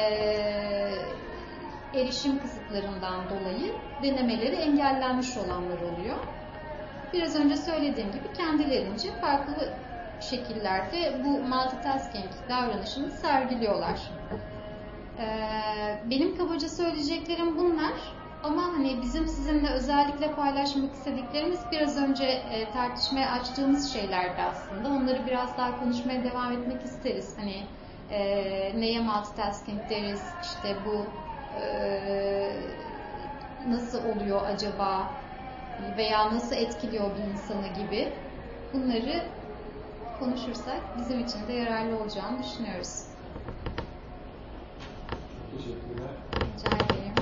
erişim kısıtlarından dolayı denemeleri engellenmiş olanlar oluyor biraz önce söylediğim gibi kendilerince farklı şekillerde bu multitasking davranışını sergiliyorlar. Ee, benim kabaca söyleyeceklerim bunlar. Ama hani bizim sizinle özellikle paylaşmak istediklerimiz biraz önce e, tartışmaya açtığımız şeylerdi aslında. Onları biraz daha konuşmaya devam etmek isteriz. Hani e, neye multitasking deriz, işte bu e, nasıl oluyor acaba veya nasıl etkiliyor bir insanı gibi bunları konuşursak bizim için de yararlı olacağını düşünüyoruz. Teşekkürler. Rica ederim.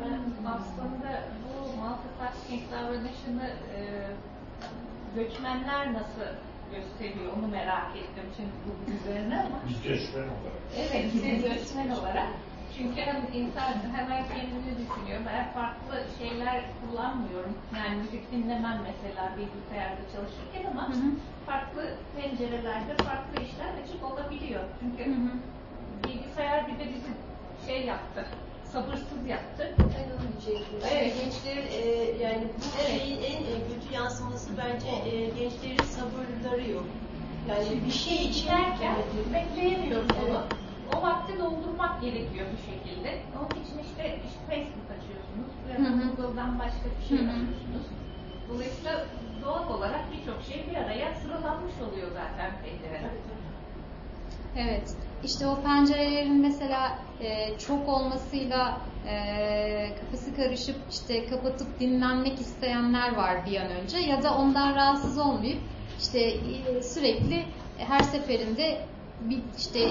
Ben aslında bu multitasking davranışını e, göçmenler nasıl gösteriyor onu merak ettim şimdi bu üzerine ama. Biz göçmen olarak. Evet, bir göçmen olarak. Çünkü hem insan hemen kendini düşünüyor. Ben farklı şeyler kullanmıyorum. Yani müzik dinlemem mesela bilgisayarda çalışırken ama Hı hı. farklı pencerelerde farklı işler açık olabiliyor. Çünkü Hı hı. bilgisayar bir de bizi şey yaptı, sabırsız yaptı. Ben onu diyecektim. Evet. Gençlerin e, yani bu Evet. şeyin en e, kötü yansıması bence e, gençlerin sabırları yok. Yani bir şey için İçerken bekleyemiyoruz onu. Evet. O vakti doldurmak gerekiyor bir şekilde. Onun için işte, işte Facebook açıyorsunuz. Ya Hı da hı. Google'dan başka bir şey açıyorsunuz. Dolayısıyla doğal olarak birçok şey bir araya sıralanmış oluyor zaten pencerede. Evet. İşte o pencerelerin mesela e, çok olmasıyla e, kafası karışıp işte kapatıp dinlenmek isteyenler var bir an önce ya da ondan rahatsız olmayıp işte e, sürekli her seferinde bir işte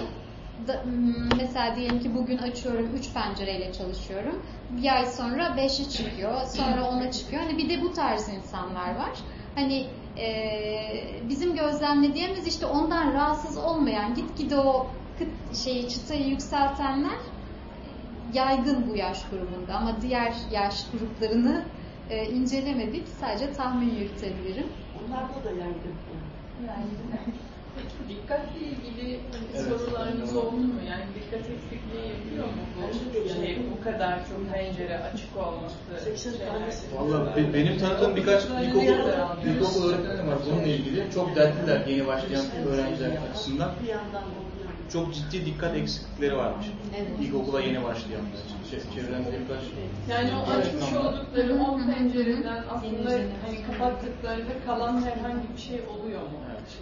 da- m, mesela diyelim ki bugün açıyorum 3 pencereyle çalışıyorum. Bir ay sonra 5'e çıkıyor. Sonra 10'a çıkıyor. Hani bir de bu tarz insanlar var. Hani e, bizim gözlemlediğimiz işte ondan rahatsız olmayan gitgide o kıt şeyi çıtayı yükseltenler yaygın bu yaş grubunda ama diğer yaş gruplarını e, incelemedik. Sadece tahmin yürütebilirim. Onlarda da yaygın. Peki dikkatle ilgili Evet. sorularınız oldu mu? Yani dikkat eksikliği yapıyor mu bu şey, bu kadar çok pencere açık olması? 80 şeyler? tanesi. Valla be- benim tanıdığım birkaç ilkokul, ilkokul öğretmenim var bununla ilgili. Çok dertliler yeni başlayan öğrenciler açısından. Bir yandan oluyor. Çok ciddi dikkat eksiklikleri varmış. Evet. İlkokula yeni başlayanlar için. Çe- Çevremde birkaç Yani o açmış oldukları 10 pencereden aslında hani kapattıklarında kalan herhangi bir şey oluyor mu?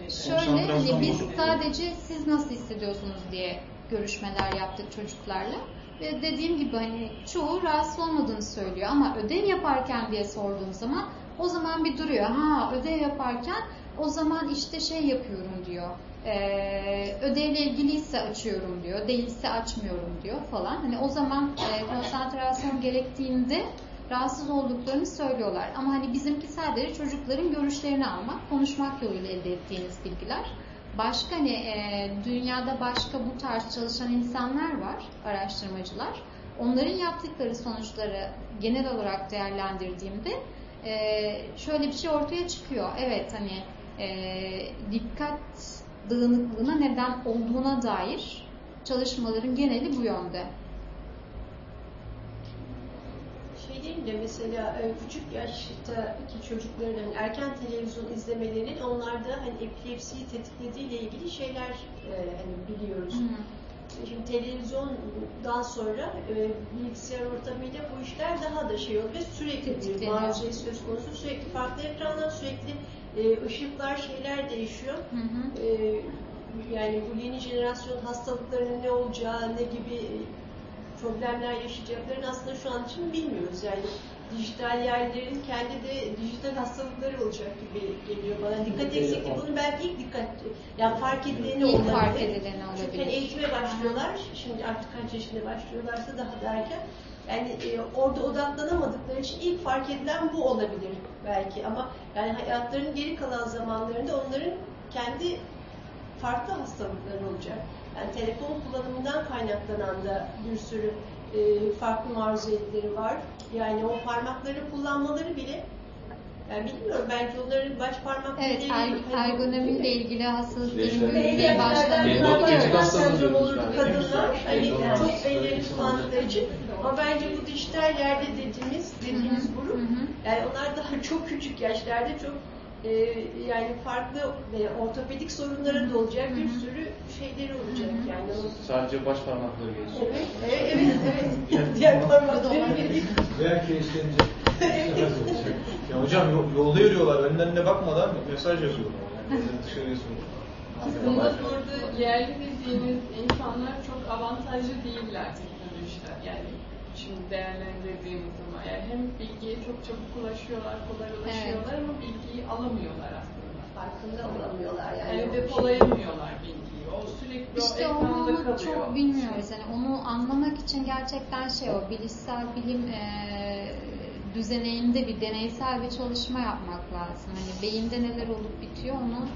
Şöyle hani biz sadece siz nasıl hissediyorsunuz diye görüşmeler yaptık çocuklarla. Ve dediğim gibi hani çoğu rahatsız olmadığını söylüyor ama ödev yaparken diye sorduğum zaman o zaman bir duruyor. Ha ödev yaparken o zaman işte şey yapıyorum diyor. Ee, ödevle ilgiliyse açıyorum diyor. Değilse açmıyorum diyor falan. Hani o zaman e, konsantrasyon gerektiğinde rahatsız olduklarını söylüyorlar. Ama hani bizimki sadece çocukların görüşlerini almak, konuşmak yoluyla elde ettiğiniz bilgiler. Başka hani e, dünyada başka bu tarz çalışan insanlar var, araştırmacılar. Onların yaptıkları sonuçları genel olarak değerlendirdiğimde e, şöyle bir şey ortaya çıkıyor. Evet hani e, dikkat dağınıklığına neden olduğuna dair çalışmaların geneli bu yönde. Şey değil de mesela e, küçük yaştaki çocukların hani erken televizyon izlemelerinin onlarda hani epilepsiyi tetiklediğiyle ilgili şeyler e, hani biliyoruz. Şimdi televizyondan sonra e, bilgisayar ortamıyla bu işler daha da şey oluyor sürekli bir maruziyet söz konusu. Sürekli farklı ekranlar, sürekli ışıklar, şeyler değişiyor. Hı hı. E, yani bu yeni jenerasyon hastalıklarının ne olacağı, ne gibi problemler yaşayacaklarını aslında şu an için bilmiyoruz. Yani dijital yerlerin kendi de dijital hastalıkları olacak gibi geliyor bana. Dikkat eksikliği bunu belki ilk dikkat, yani fark edileni İlk olabilir. fark edileni Çünkü olabilir. hani eğitime başlıyorlar, şimdi artık kaç yaşında başlıyorlarsa daha da erken. Yani e, orada odaklanamadıkları için ilk fark edilen bu olabilir belki ama yani hayatlarının geri kalan zamanlarında onların kendi farklı hastalıkları olacak. Yani telefon kullanımından kaynaklanan da bir sürü e, farklı maruziyetleri var. Yani o parmakları kullanmaları bile yani bilmiyorum belki onların baş parmakları Evet, er, ergonomiyle ilgili hastalıkların bunlar biliyoruz. Parkinson sendromu olur kadınlar. Hani çok elleri kullandıkları için. Ama bence bu dijital yerde dediğimiz, dediğimiz grup yani onlar daha çok küçük yaşlarda çok e, yani farklı ve ortopedik sorunlara da olacak bir sürü şeyleri olacak yani. O- Sadece baş parmakları geçiyor. Evet, evet, evet. evet. Diğer parmakları kireçlenecek. Evet. olacak. Ya hocam yol- yolda yürüyorlar, önlerine bakmadan mesaj yazıyorlar. Yani dışarıya soruyorlar. Aslında burada yerli dediğimiz insanlar çok avantajlı değiller teknolojide. Yani şimdi değerlendirdiğimiz zaman. Yani hem bilgiye çok çabuk ulaşıyorlar, kolay ulaşıyorlar ama bilgiyi alamıyorlar aslında. farkında olamıyorlar yani. Yani depolayamıyorlar bilgiyi. O sürekli İşte o ekranda kalıyor. çok bilmiyoruz. Yani onu anlamak için gerçekten şey o bilişsel bilim e, düzeninde bir deneysel bir çalışma yapmak lazım. Hani beyinde neler olup bitiyor onu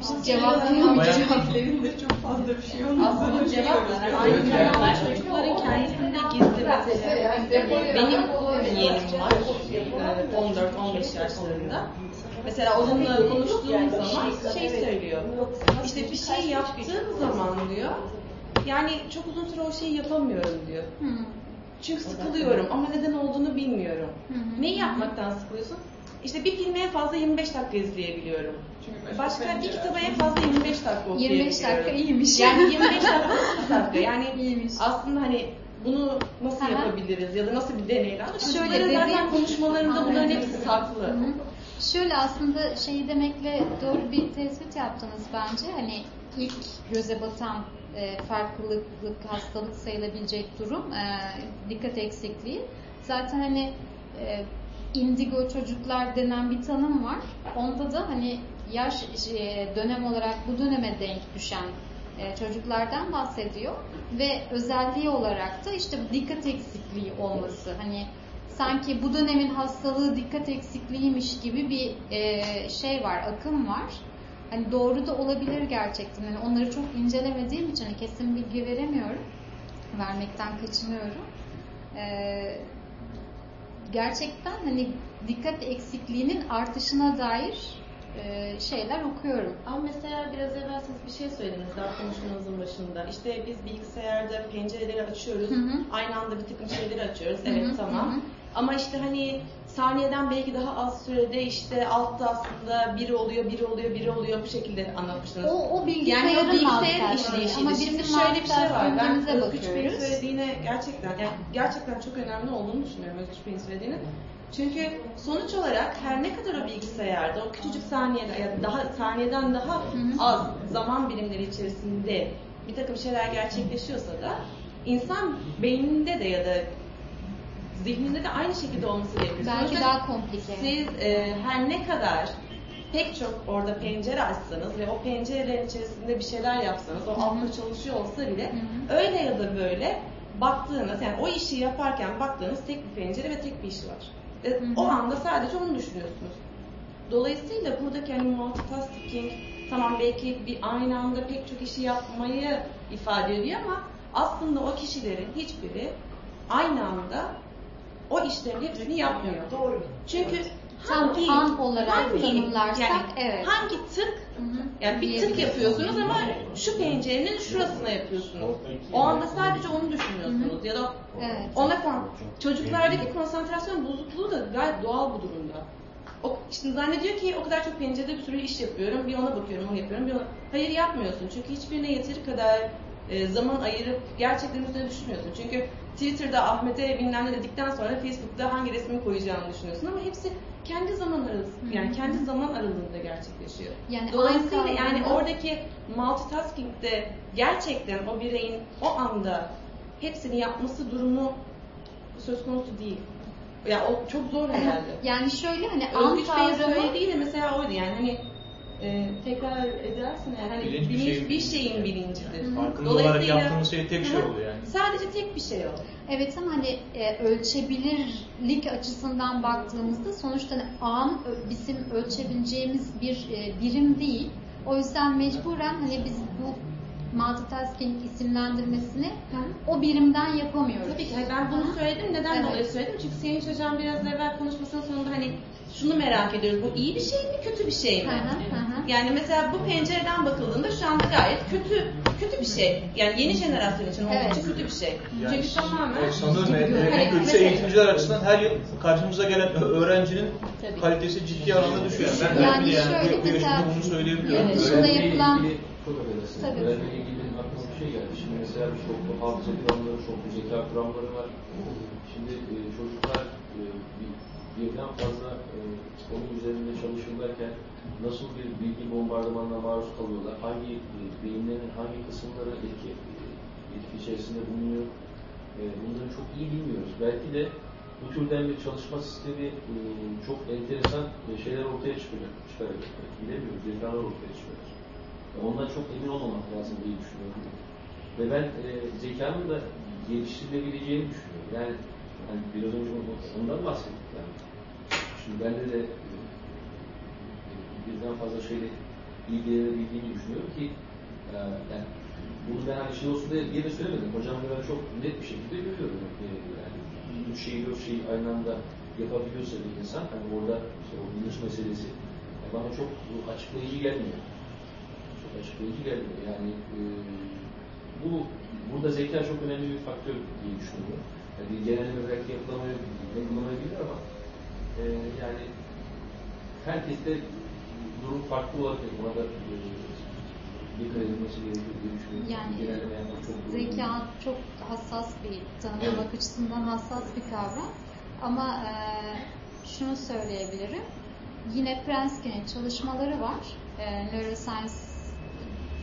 Bizim cevaplayamayacağım. Söylediklerinde çok fazla bir şey olmaz. Aslında cevap var. Aynı zamanda çocukların kendisinde gizli mesela. Benim yeğenim var. e, 14-15 yaşlarında. Mesela onunla konuştuğum zaman şey söylüyor. İşte bir şey yaptığım zaman diyor. Yani çok uzun süre o şeyi yapamıyorum diyor. Hı. Çünkü sıkılıyorum ama neden olduğunu bilmiyorum. Neyi yapmaktan sıkılıyorsun? İşte bir filmi en fazla 25 dakika izleyebiliyorum. Çünkü Başka bir kitabı en fazla 25 dakika okuyabiliyorum. 25 dakika iyiymiş. Yani 25 dakika 30 dakika. Yani İyiymiş. aslında hani bunu nasıl Aha. yapabiliriz ya da nasıl bir deneyler? Ama Şöyle çocukların zaten dediğim- konuşmalarında bunların hepsi saklı. Hı. Şöyle aslında şeyi demekle doğru bir tespit yaptınız bence. Hani ilk göze batan e, farklılık, hastalık sayılabilecek durum e, dikkat eksikliği. Zaten hani e, indigo çocuklar denen bir tanım var. Onda da hani yaş şey, dönem olarak bu döneme denk düşen e, çocuklardan bahsediyor ve özelliği olarak da işte dikkat eksikliği olması. Hani sanki bu dönemin hastalığı dikkat eksikliğiymiş gibi bir e, şey var, akım var. Hani doğru da olabilir gerçekten. Yani onları çok incelemediğim için hani kesin bilgi veremiyorum. Vermekten kaçınıyorum. Gerçekten hani dikkat eksikliğinin artışına dair e, şeyler okuyorum. Ama mesela biraz evvel siz bir şey söylediniz daha konuşmanızın başında. İşte biz bilgisayarda pencereleri açıyoruz. Hı hı. Aynı anda bir takım şeyleri açıyoruz. Hı hı, Evet tamam. hı hı. Ama işte hani saniyeden belki daha az sürede işte altta aslında biri oluyor, biri oluyor, biri oluyor bu şekilde anlatmıştınız. O, o Yani bilgisayarın o bilgisayar işleyişiydi. Ama Şimdi şöyle bir şey var. Ben Özgüç Bey'in söylediğine gerçekten, yani gerçekten çok önemli olduğunu düşünüyorum Özgüç Bey'in söylediğini. Çünkü sonuç olarak her ne kadar o bilgisayarda o küçücük saniyede ya daha saniyeden daha az zaman birimleri içerisinde bir takım şeyler gerçekleşiyorsa da insan beyninde de ya da zihninde de aynı şekilde olması gerekiyor. Belki Sonuçta daha komplike. Siz e, her ne kadar pek çok orada pencere açsanız ve o pencerelerin içerisinde bir şeyler yapsanız, o altta çalışıyor olsa bile öyle ya da böyle baktığınız, yani o işi yaparken baktığınız tek bir pencere ve tek bir işi var. E, o anda sadece onu düşünüyorsunuz. Dolayısıyla buradaki hani multitasking tamam belki bir aynı anda pek çok işi yapmayı ifade ediyor ama aslında o kişilerin hiçbiri aynı anda o işlerin hepsini yapmıyor. Doğru. Çünkü Tam hangi, an olarak hangi- tanımlarsak, yani evet. hangi tık Hı hı. yani bir tık yapıyorsunuz ama şu pencerenin şurasına yapıyorsunuz. O anda sadece onu düşünüyorsunuz ya da Evet. ona kon çocuklardaki konsantrasyon bozukluğu da gayet doğal bu durumda. O işte zannediyor ki o kadar çok pencerede bir sürü iş yapıyorum, bir ona bakıyorum, onu yapıyorum, bir ona... Hayır yapmıyorsun çünkü hiçbirine yeteri kadar e, zaman ayırıp gerçekten üstüne düşünmüyorsun. Çünkü Twitter'da Ahmet'e bilmem ne dedikten sonra Facebook'ta hangi resmini koyacağını düşünüyorsun ama hepsi kendi zaman arası, yani kendi zaman aralığında gerçekleşiyor. Yani Dolayısıyla an yani oradaki multitasking'de gerçekten o bireyin o anda hepsini yapması durumu söz konusu değil. Ya o çok zor herhalde. Yani şöyle hani an Özgüç Bey'in söylediği de mesela oydu yani hani e, tekrar edersin yani hani Bilinç bir bilinç şeyin bir şeyin bilincidir. Farkında olarak Dolayısıyla- yaptığımız şey tek şey Hı hı. oluyor yani. Sadece tek bir şey o. Evet ama hani e, ölçebilirlik açısından baktığımızda sonuçta hani an bizim ölçebileceğimiz bir e, birim değil. O yüzden mecburen hani biz bu multitasking isimlendirmesini o birimden yapamıyoruz. Tabii ki ben bunu söyledim. Neden Evet. dolayı söyledim? Çünkü Sevinç Hocam biraz evvel konuşmasının sonunda hani şunu merak ediyoruz. Bu iyi bir şey mi, kötü bir şey mi? Hı hı, hı hı. Yani mesela bu pencereden bakıldığında şu anda gayet kötü kötü bir şey. Yani yeni jenerasyon için Evet. oldukça kötü bir şey. Yani Çünkü tamamen Evet, sanırım Hani mesela- eğitimciler açısından her yıl karşımıza gelen öğrencinin Tabii. kalitesi ciddi anlamda düşüyor. Yani ben Yani yani, şöyle bu, yaşımda bunu söyleyebiliyorum. Evet, Öğrenmeyle yapılan-. Tabii. Öğrenmeyle ilgili aklıma bir şey geldi. Şimdi mesela bir çoklu hafıza kuramları, çoklu zeka kuramları var. Şimdi e, çocuklar e, birden fazla e, onun üzerinde çalışırlarken nasıl bir bilgi bombardımanına maruz kalıyorlar, hangi e, beyinlerin hangi kısımları etki, e, etki içerisinde bulunuyor, e, bunları çok iyi bilmiyoruz. Belki de bu türden bir çalışma sistemi e, çok enteresan e, şeyler ortaya çıkacak, çıkaracak. Bilemiyoruz, zekalar ortaya çıkacak. Ondan çok emin olmamak lazım diye düşünüyorum. Ve ben e, zekanın da geliştirilebileceğini düşünüyorum. Yani, yani biraz önce ondan bahsettik. Yani. Şimdi bende de e, birden fazla şeyle ilgilenebildiğimi düşünüyorum ki e, yani bunu ben hani şey olsun diye, diye de söylemedim. Hocam ben çok net bir şekilde görüyorum. Yani üç şeyi, dört şeyi aynı anda yapabiliyorsa bir insan, hani orada işte o bilinç meselesi e, bana çok açıklayıcı gelmiyor. Çok açıklayıcı gelmiyor. Yani e, bu burada zeka çok önemli bir faktör diye düşünüyorum. Yani bir genelleme belki yapılamayabilir, yapılamayabilir ama e, yani herkeste durum farklı olabilir. Buna da e, dikkat edilmesi gerekiyor diye düşünüyorum. Yani çok. Zeka çok hassas bir, tanımlamak açısından hassas bir kavram. Ama e, şunu söyleyebilirim. Yine Prensky'nin çalışmaları var. E, neuroscience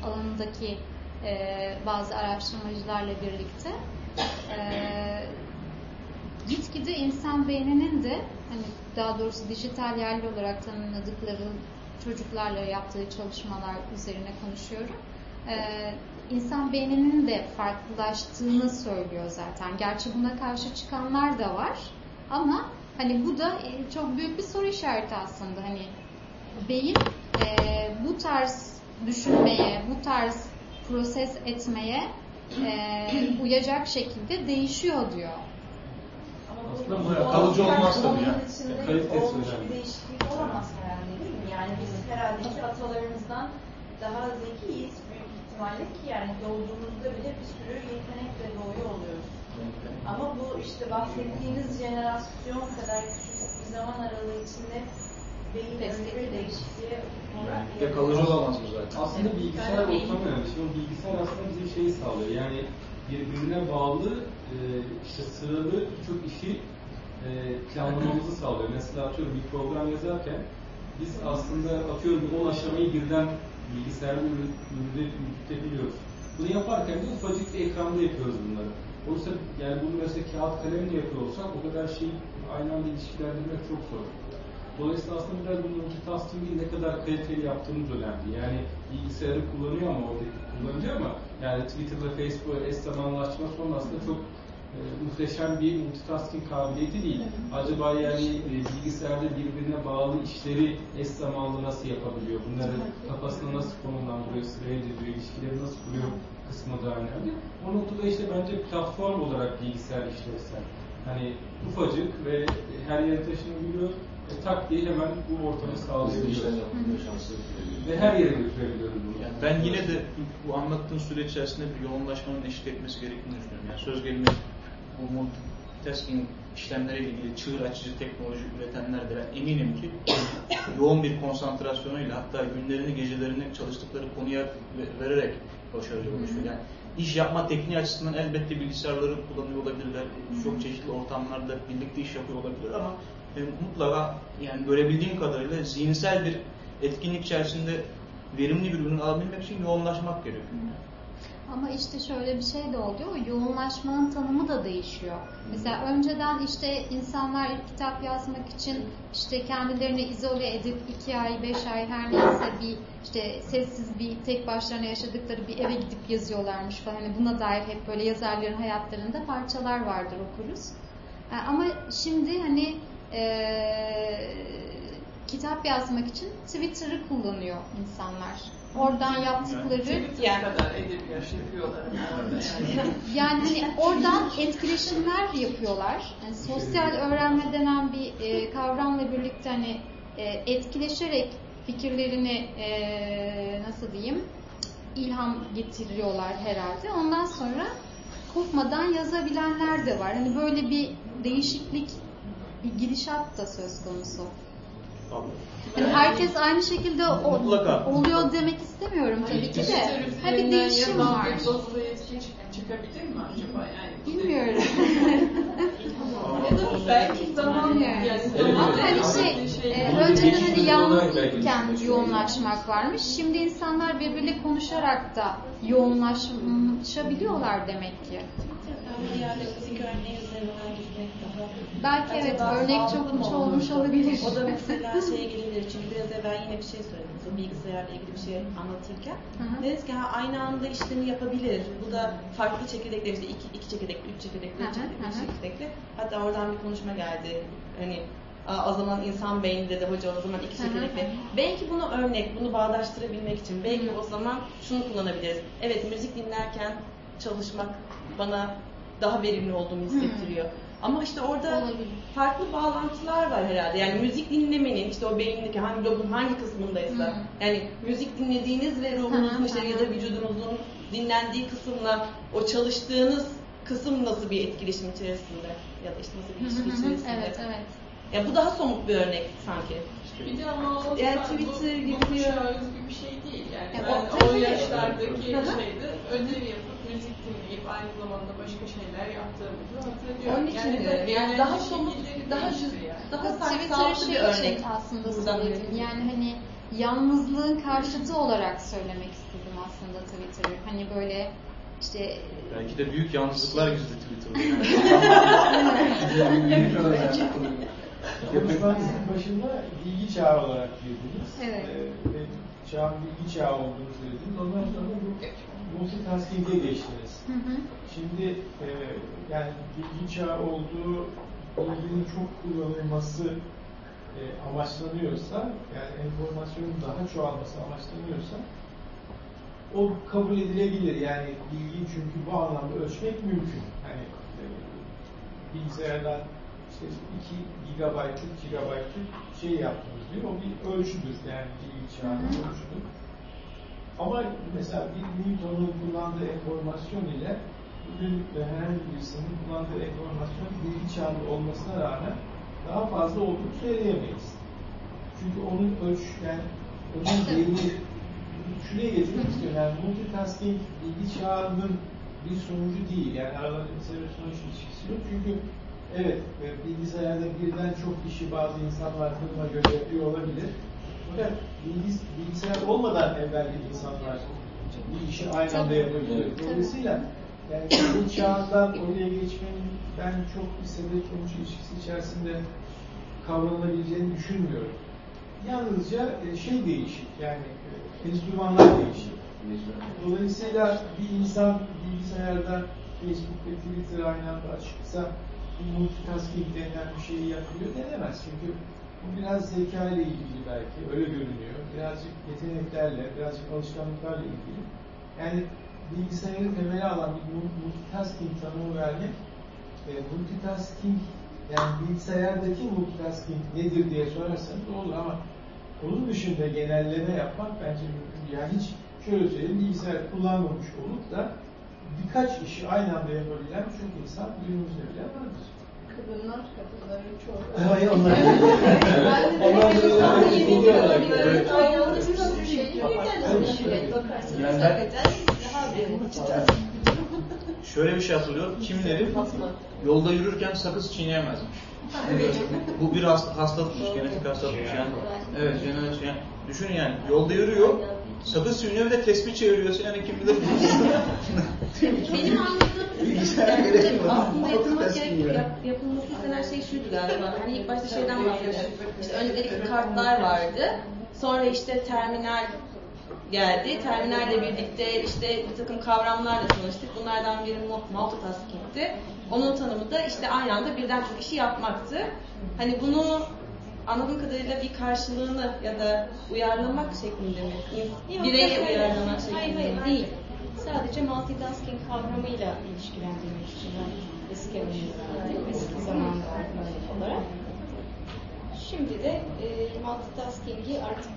alanındaki e, bazı araştırmacılarla birlikte. E, gitgide insan beyninin de hani daha doğrusu dijital yerli olarak tanımladıkları çocuklarla yaptığı çalışmalar üzerine konuşuyorum. Ee, insan beyninin de farklılaştığını söylüyor zaten. Gerçi buna karşı çıkanlar da var. Ama hani bu da e, çok büyük bir soru işareti aslında. Hani beyin e, bu tarz düşünmeye, bu tarz proses etmeye e, uyacak şekilde değişiyor diyor. Aslında bu kalıcı olmaz tabii ya. içinde Kalitesi önemli. bir değişiklik olamaz herhalde değil mi? Yani biz herhalde ki atalarımızdan daha zekiyiz büyük ihtimalle ki yani doğduğumuzda bile bir sürü yetenekle doğuyor oluyoruz. Ama bu işte bahsettiğiniz jenerasyon kadar küçük bir zaman aralığı içinde beyin bir değişikliğe Ve kalıcı olamaz bu zaten. Aslında bilgisayar ortamı önemli. Şimdi bilgisayar aslında bize şeyi sağlıyor. Yani birbirine bağlı e, işte sıralı birçok işi e, planlamamızı sağlıyor. Mesela atıyorum bir program yazarken biz aslında atıyorum 10 aşamayı birden bilgisayarda yürü- yürü- yürütebiliyoruz. Bunu yaparken de ufacık bir ekranda yapıyoruz bunları. Oysa yani bunu mesela kağıt kalemle yapıyor olsak o kadar şeyi aynı anda ilişkilendirmek çok zor. Dolayısıyla aslında biraz bu multitasking'i ne kadar kaliteli yaptığımız önemli. Yani bilgisayarı kullanıyor ama oradaki kullanıcı ama yani Twitter ve Facebook eş zamanlaşma sonrasında çok e, muhteşem bir multitasking kabiliyeti değil. Acaba yani e, bilgisayarda birbirine bağlı işleri eş zamanlı nasıl yapabiliyor? Bunları kafasına nasıl konumlandırıyor, sıraya diziyor, ilişkileri nasıl kuruyor kısmı da önemli. O noktada işte bence platform olarak bilgisayar işlevsel. Hani ufacık ve her yere taşınabiliyor. E, tak diye hemen bu ortamı sağlayabiliyoruz. Ve her yere götürebiliyoruz bunu. Yani ben yine de bu anlattığım süreç içerisinde bir yoğunlaşmanın eşlik etmesi gerektiğini düşünüyorum. Yani söz gelimi bu multitasking işlemleriyle ilgili çığır açıcı teknoloji üretenler de ben eminim ki yoğun bir konsantrasyonuyla hatta günlerini gecelerini çalıştıkları konuya ve- vererek başarıya ulaşıyor. Yani iş yapma tekniği açısından elbette bilgisayarları kullanıyor olabilirler. Çok çeşitli ortamlarda birlikte iş yapıyor olabilir ama e, mutlaka yani görebildiğim kadarıyla zihinsel bir etkinlik içerisinde verimli bir ürün alabilmek için yoğunlaşmak gerekiyor. Ama işte şöyle bir şey de oluyor. Yoğunlaşmanın tanımı da değişiyor. Mesela önceden işte insanlar kitap yazmak için işte kendilerini izole edip iki ay, beş ay her neyse bir işte sessiz bir tek başlarına yaşadıkları bir eve gidip yazıyorlarmış falan. Hani buna dair hep böyle yazarların hayatlarında parçalar vardır okuruz. E, Ama şimdi hani e, kitap yazmak için Twitter'ı kullanıyor insanlar. oradan yaptıkları Twitter kadar edebiyat yapıyorlar yani. yani hani oradan etkileşimler yapıyorlar. Yani sosyal öğrenme denen bir e, kavramla birlikte hani e, etkileşerek fikirlerini e, nasıl diyeyim ilham getiriyorlar herhalde. Ondan sonra kopmadan yazabilenler de var. Hani böyle bir değişiklik, bir gidişat da söz konusu. Yani herkes aynı şekilde o- Mutlaka. oluyor demek istemiyorum tabii ki de. Ha bir değişim var. Bir dozda etki çık- çıkabilir mi acaba? Yani Bilmiyorum. ya da belki zaman yani evet. Hani şey, e, önceden hani yalnızken yoğunlaşmak varmış. Şimdi insanlar birbiriyle konuşarak da yoğunlaşabiliyorlar demek ki. Belki evet örnek çokmuş mı olmuş olabilir. O da mesela şeye gelebilir. Çünkü biraz evvel yine bir şey söylediniz. O bilgisayarla ilgili bir şey anlatırken. Hı hı. Dediniz ki ha, aynı anda işlemi yapabilir. Bu da farklı çekirdekler işte iki, iki çekirdekli, üç hı, üç hı. çekirdekli. Hatta oradan bir konuşma geldi. Hani "Aa, o zaman insan beyni dedi hoca o zaman iki hı. Belki bunu örnek, bunu bağdaştırabilmek için belki o zaman şunu kullanabiliriz. Evet müzik dinlerken çalışmak bana daha verimli olduğumu hissettiriyor. Ama işte orada Olabilir. farklı bağlantılar var herhalde. Yani müzik dinlemenin işte o beyindeki hangi lobun hangi kısmındaysa Hı. yani müzik dinlediğiniz ve ruhunuzun Hı hı, işte hı ya hı. da vücudunuzun dinlendiği kısımla o çalıştığınız kısım nasıl bir etkileşim içerisinde ya da işte nasıl bir Hı hı ilişki hı. içerisinde. evet evet. Ya bu daha somut bir örnek sanki. Bir de ama o Yani Twitter gibi bir- şey değil. Yani Ya ben o- o, yaşlardaki Hı hı. şeyde ödev müzik dinleyip aynı zamanda başka şeyler yaptığımızı hatırlıyorum. Onun için yani, de, yani daha somut, daha yani. daha Twitter'ı şey bir örnek. için aslında söyledim. Yani hani yalnızlığın karşıtı olarak söylemek istedim aslında Twitter'ı. Hani böyle işte Belki de büyük yalnızlıklar gizli Twitter'da. Konuşmanızın başında bilgi çağı olarak girdiniz. Evet. Ee, ve çağın bilgi çağı olduğunu söylediniz. Ondan sonra bu multitasking'e geçtiniz. hı hı, Şimdi e, yani bilgi çağı olduğu bilginin çok kullanılması e, amaçlanıyorsa, yani enformasyonun daha çoğalması amaçlanıyorsa o kabul edilebilir. Yani bilgiyi çünkü bu anlamda ölçmek mümkün. Hani e, bilgisayardan işte 2 gigabaytlık, gigabaytlık şey yaptınız diyor. O bir ölçüdür. Yani bilgi çağının ölçüdür. Ama mesela bir Newton'un kullandığı enformasyon ile bugün herhangi birisinin kullandığı enformasyon bilgi çağında olmasına rağmen daha fazla olduğunu söyleyemeyiz. Çünkü onun ölç, yani onun değeri şuraya getirmek istiyorum. Yani multitasking bilgi çağının bir sonucu değil. Yani aralarında bir sebep sonuç ilişkisi yok. Çünkü evet e, bilgisayarda birden çok kişi bazı insanlar duruma göre yapıyor olabilir. Fakat bilgis, bilgisayar olmadan evvelki insanlar bir işi aynı anda yapabiliyor. Dolayısıyla yani bu çağdan oraya geçmenin ben çok bir sebep sonuç ilişkisi içerisinde kavranılabileceğini düşünmüyorum. Yalnızca e, şey değişik yani e, enstrümanlar değişik. Dolayısıyla bir insan bilgisayarda Facebook ve Twitter aynı anda açıksa bu multitasking denilen bir şeyi yapıyor denemez. Çünkü bu biraz zeka ile ilgili belki, öyle görünüyor. Birazcık yeteneklerle, birazcık alışkanlıklarla ilgili. Yani bilgisayarın temeli alan bir multitasking tanımı vermek, e, multitasking yani bilgisayardaki multitasking nedir diye sorarsanız olur ama onun dışında genelleme yapmak bence mümkün. Yani hiç şöyle söyleyeyim, bilgisayar kullanmamış olup da birkaç işi aynı anda yapabilen çok insan günümüzde bile vardır. Kadınlar, kadınların çoğu. Hayır onlar. onlar da öyle. Şöyle bir şey hatırlıyorum. Kimileri yolda yürürken sakız çiğneyemezmiş. Bu bir hast- hastalıkmış, genetik hastalıkmış yani. Evet, genetik yani. Düşünün yani yolda yürüyor, çiğniyor bir de tespih çeviriyorsun yani kim bilir. Benim anladığım aslında Multitasking gerek, yap, yapılması istenen şey şuydu galiba. Hani ilk başta şeyden bahsediyoruz. İşte öncelikle kartlar vardı. Sonra işte terminal geldi. Terminalle birlikte işte bir takım kavramlarla tanıştık. Bunlardan biri multitasking'ti. Onun tanımı da işte aynı anda birden çok işi yapmaktı. Hani bunu anladığım kadarıyla bir karşılığını ya da uyarlamak şeklinde mi? Yok, Bireye hayır, uyarlamak şeklinde Hayır hayır mi? değil. Sadece multitasking kavramıyla ilişkilendirmek için ben eski örneği eski zamanda olarak. Şimdi de e, multitasking'i artık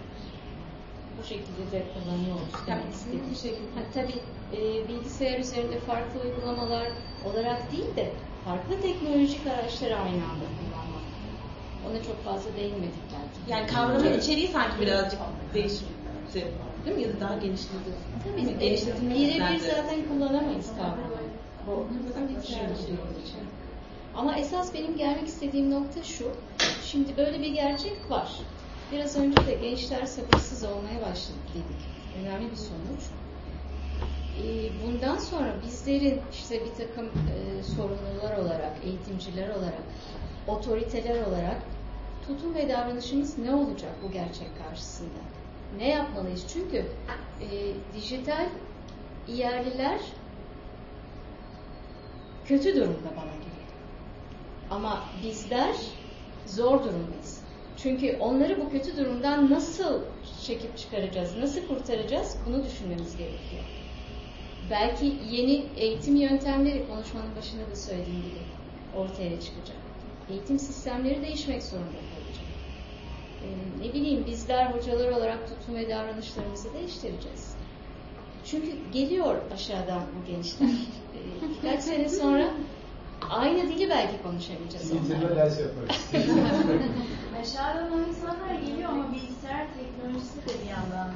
bu şekilde de kullanıyoruz demek istedim. Bu şekilde. Ha, tabii e, bilgisayar üzerinde farklı uygulamalar olarak değil de farklı teknolojik araçları aynı anda kullanmak. Ona çok fazla değinmedik belki. Yani kavramın Evet. içeriği sanki birazcık değişti. Değil mi? Ya da daha genişledi. Tabii Değil mi? Genişletilmek birebir zaten kullanamayız kavramı. Bu şey olduğu için. Ama esas benim gelmek istediğim nokta şu. Şimdi böyle bir gerçek var. Biraz önce de gençler sabırsız olmaya başladı dedik. Önemli bir sonuç. Ee, Bundan sonra bizlerin işte bir takım e, sorumlular olarak, eğitimciler olarak, otoriteler olarak tutum ve davranışımız ne olacak bu gerçek karşısında? Ne yapmalıyız? Çünkü e, dijital yerliler kötü durumda bana göre. Ama bizler zor durumdayız. Çünkü onları bu kötü durumdan nasıl çekip çıkaracağız, nasıl kurtaracağız bunu düşünmemiz gerekiyor. Belki yeni eğitim yöntemleri konuşmanın başında da söylediğim gibi ortaya çıkacak. Eğitim sistemleri değişmek zorunda ne bileyim bizler hocalar olarak tutum ve davranışlarımızı değiştireceğiz. Çünkü geliyor aşağıdan bu gençler. Ee, birkaç sene sonra aynı dili belki konuşamayacağız İngilizce onlarla. ders yaparız. Aşağıdan o insanlar geliyor ama bilgisayar teknolojisi de bir yandan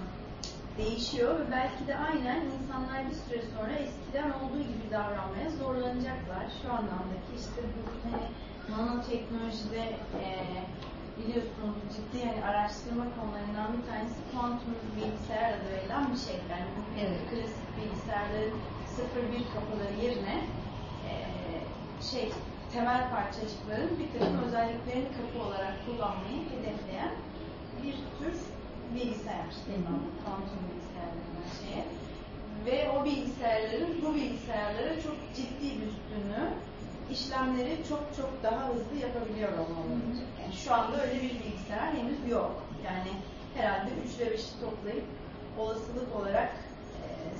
değişiyor ve belki de aynen insanlar bir süre sonra eskiden olduğu gibi davranmaya zorlanacaklar. Şu anlamdaki işte bu hani nanoteknolojide e, biliyorsunuz ciddi hani araştırma konularından bir tanesi kuantum bilgisayar adı verilen bir şey. Yani Evet. klasik bilgisayarların 0-1 kapıları yerine e, şey temel parçacıkların bir takım özelliklerini kapı olarak kullanmayı hedefleyen bir tür bilgisayar. Kuantum bilgisayar denilen şeye. Ve o bilgisayarların bu bilgisayarlara çok ciddi bir üstünlüğü işlemleri çok çok daha hızlı yapabiliyor olmaları. Yani şu anda öyle bir bilgisayar henüz yok. Yani herhalde 3 ve 5'i toplayıp olasılık olarak